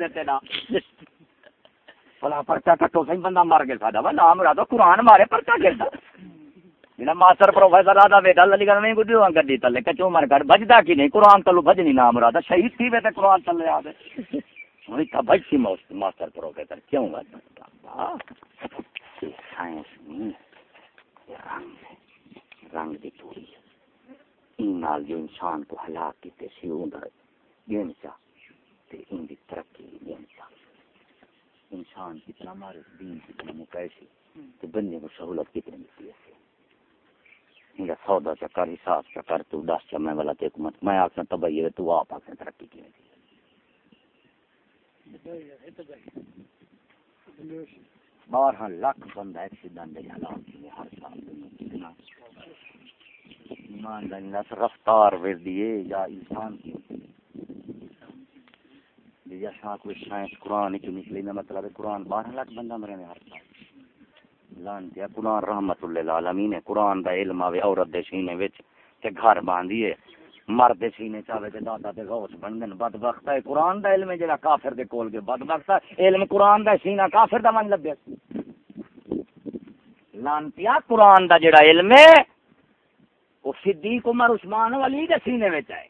Speaker 1: پرچا کٹو سہی بندہ مر گیا ساڈا۔ وا نام را تو قرآن مارے پرچا گردا۔ جنا ماسٹر پروفیسر للی گڈی تلے کچو مر کر بھجدا کی نہیں قرآن تلو بھجنی نام را شہید تھی وے تے قرآن تلے آ ہوں کا بچ سی ماسٹر پروفیسر کیوں بابا سائنس نہیں رنگ ہے رنگ دی پوری ان نال جو انسان کو ہلاک کیتے سی اوندا گن چا تے ان دی ترقی گن چا انسان کتنا مارے دین کتنا مکیسی تے بندے کو سہولت کتنی ملتی ہے میرا سودا چکر حساب چکر تو دس میں والا تے حکومت میں آکھنا تباہی ہے تو آپ آکھنا ترقی کی بارہ لاکھ بندہ ایکسیڈنٹ دے حالات میں ہر سال کتنا ایمان دا نس رفتار ور دیے یا انسان کی یا شاہ کوئی سائنس قرآن کی نکلی میں مطلب ہے قرآن بارہ لاکھ بندہ مرے میں ہر سال لان دیا قرآن رحمت اللہ العالمین ہے قرآن دا علم آوے عورت دے سینے وچ تے گھر باندھیے مرد سینے چاہے تے دادا تے غوث بندن بدبخت ہے۔ قرآن دا علم جڑا کافر دے کول کے بدبخت ہے۔ علم قرآن دا، سینہ کافر دا من لبیا لانتیا قرآن دا جڑا علم ہے، وہ صدیق عمر عثمان ولی دے سینے وچ ہے۔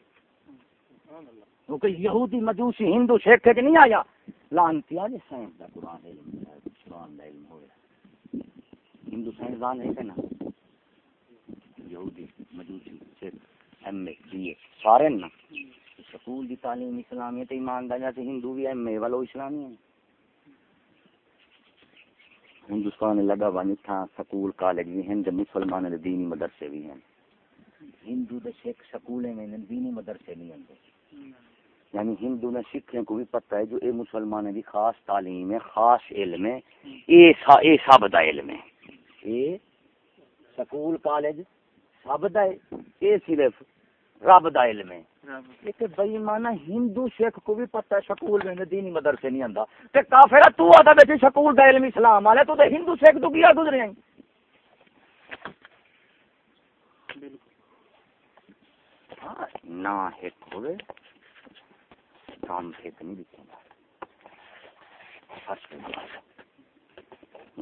Speaker 1: کیونکہ یہودی مجوسی ہندو سکھ وچ نہیں آیا۔ لانتیا جی سائنس دا قرآن علم ہے۔ قرآن دا علم ہویا ہندو سائنسدان ہے کہ نا یہودی مجوسی سکھ۔ ایم اے بی اے سارے نا سکول دی تعلیم اسلامی تے ایماندار تے ہندو بھی ایم اے والو اسلامی ہیں۔ ہندوستان لگا وا تھا سکول کالج بھی ہیں تے مسلمان دے دینی مدرسے بھی ہیں۔ ہندو دے سکھ سکول میں دینی مدرسے نہیں ہیں۔ یعنی ہندو نے سکھوں کو بھی پتہ ہے جو اے مسلمان دی خاص تعلیم ہے خاص علم ہے اے سا اے سب دا علم ہے۔ اے سکول کالج سب دا ہے۔ اے صرف رب دا علم ہے۔ ایک بئی مانا ہندو سکھ کو بھی پتہ ہے سکول میں دینی مدرسے نہیں آندا۔ تے کافر تو آتا بیٹھے سکول دا علم اسلام والے تو تے ہندو سکھ تو کیا گزرے ہیں۔ ہاں، نہ ایک ہوئے کام ایک نہیں دکھیں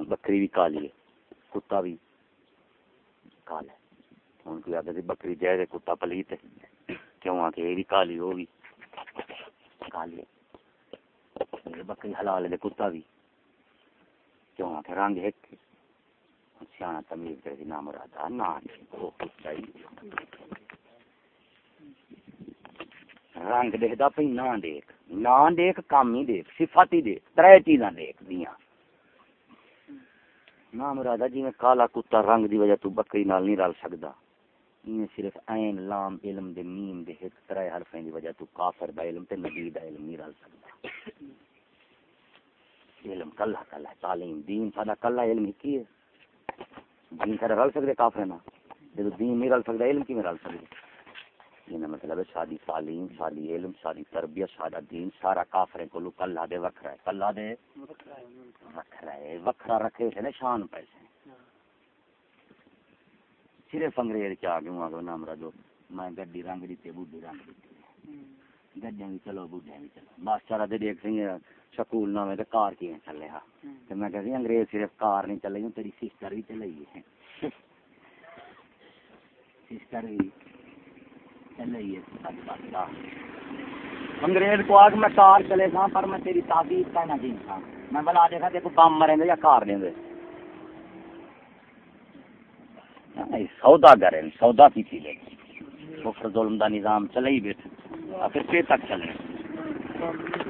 Speaker 1: بکری بھی کالی ہے کتا بھی کالا ہے۔ ان کی عادت ہے بکری جائے کتا پلیت ہے کیوں آ کے یہ بھی کالی ہوگی کالی بکری حلال ہے کتا بھی کیوں آ کے رنگ ایک سیاح تمیز کر نام رادا نہ رنگ دیکھتا پی نہ دیکھ نہ دیکھ کام ہی دیکھ صفت ہی دیکھ تر چیزاں دیکھ دیا نام رادا جی میں کالا کتا رنگ دی وجہ تو بکری نال نہیں رل سکدا یہ صرف عین لام علم دے میم دے ایک ترے حرفیں دی وجہ تو کافر دا علم تے نبی دا علم نہیں رل سکدا علم کلا کلا تعلیم دین ساڈا کلا علم ہی کی ہے؟ دین سارا رل سکدے کافر نہ جب دین نہیں رل سکدا علم کی میں رل سکدے؟ یہ مطلب ہے ساری تعلیم ساری علم ساری تربیت سارا دین سارا کافرے کو کلا دے وکھرا ہے۔ کلا دے وکھرا ہے۔ وکھرا رکھے تھے نا شان پیسے۔ صرف انگریز کیا گیا ہوں نام رجو میں گڈی رنگ دیتے بوڈی رنگ دیتے گڈیاں بھی چلو بوڈیاں بھی چلو۔ ماسٹر دے دیکھ سی سکول نہ میں کار کی چلے ہاں۔ تو میں کہتی انگریز صرف کار نہیں چلے تیری سسٹر بھی چلے سسٹر بھی انگریز کو آگ میں کار چلے تھا پر میں تیری تعبیر کا نہ دین تھا میں بلا دیکھا کہ کوئی کام مریں گے یا کار دیں گے سودا کریں، سودا کی تھی لے کفر ظلم دا نظام چلے ہی بیٹھے پھر پہ تک چلے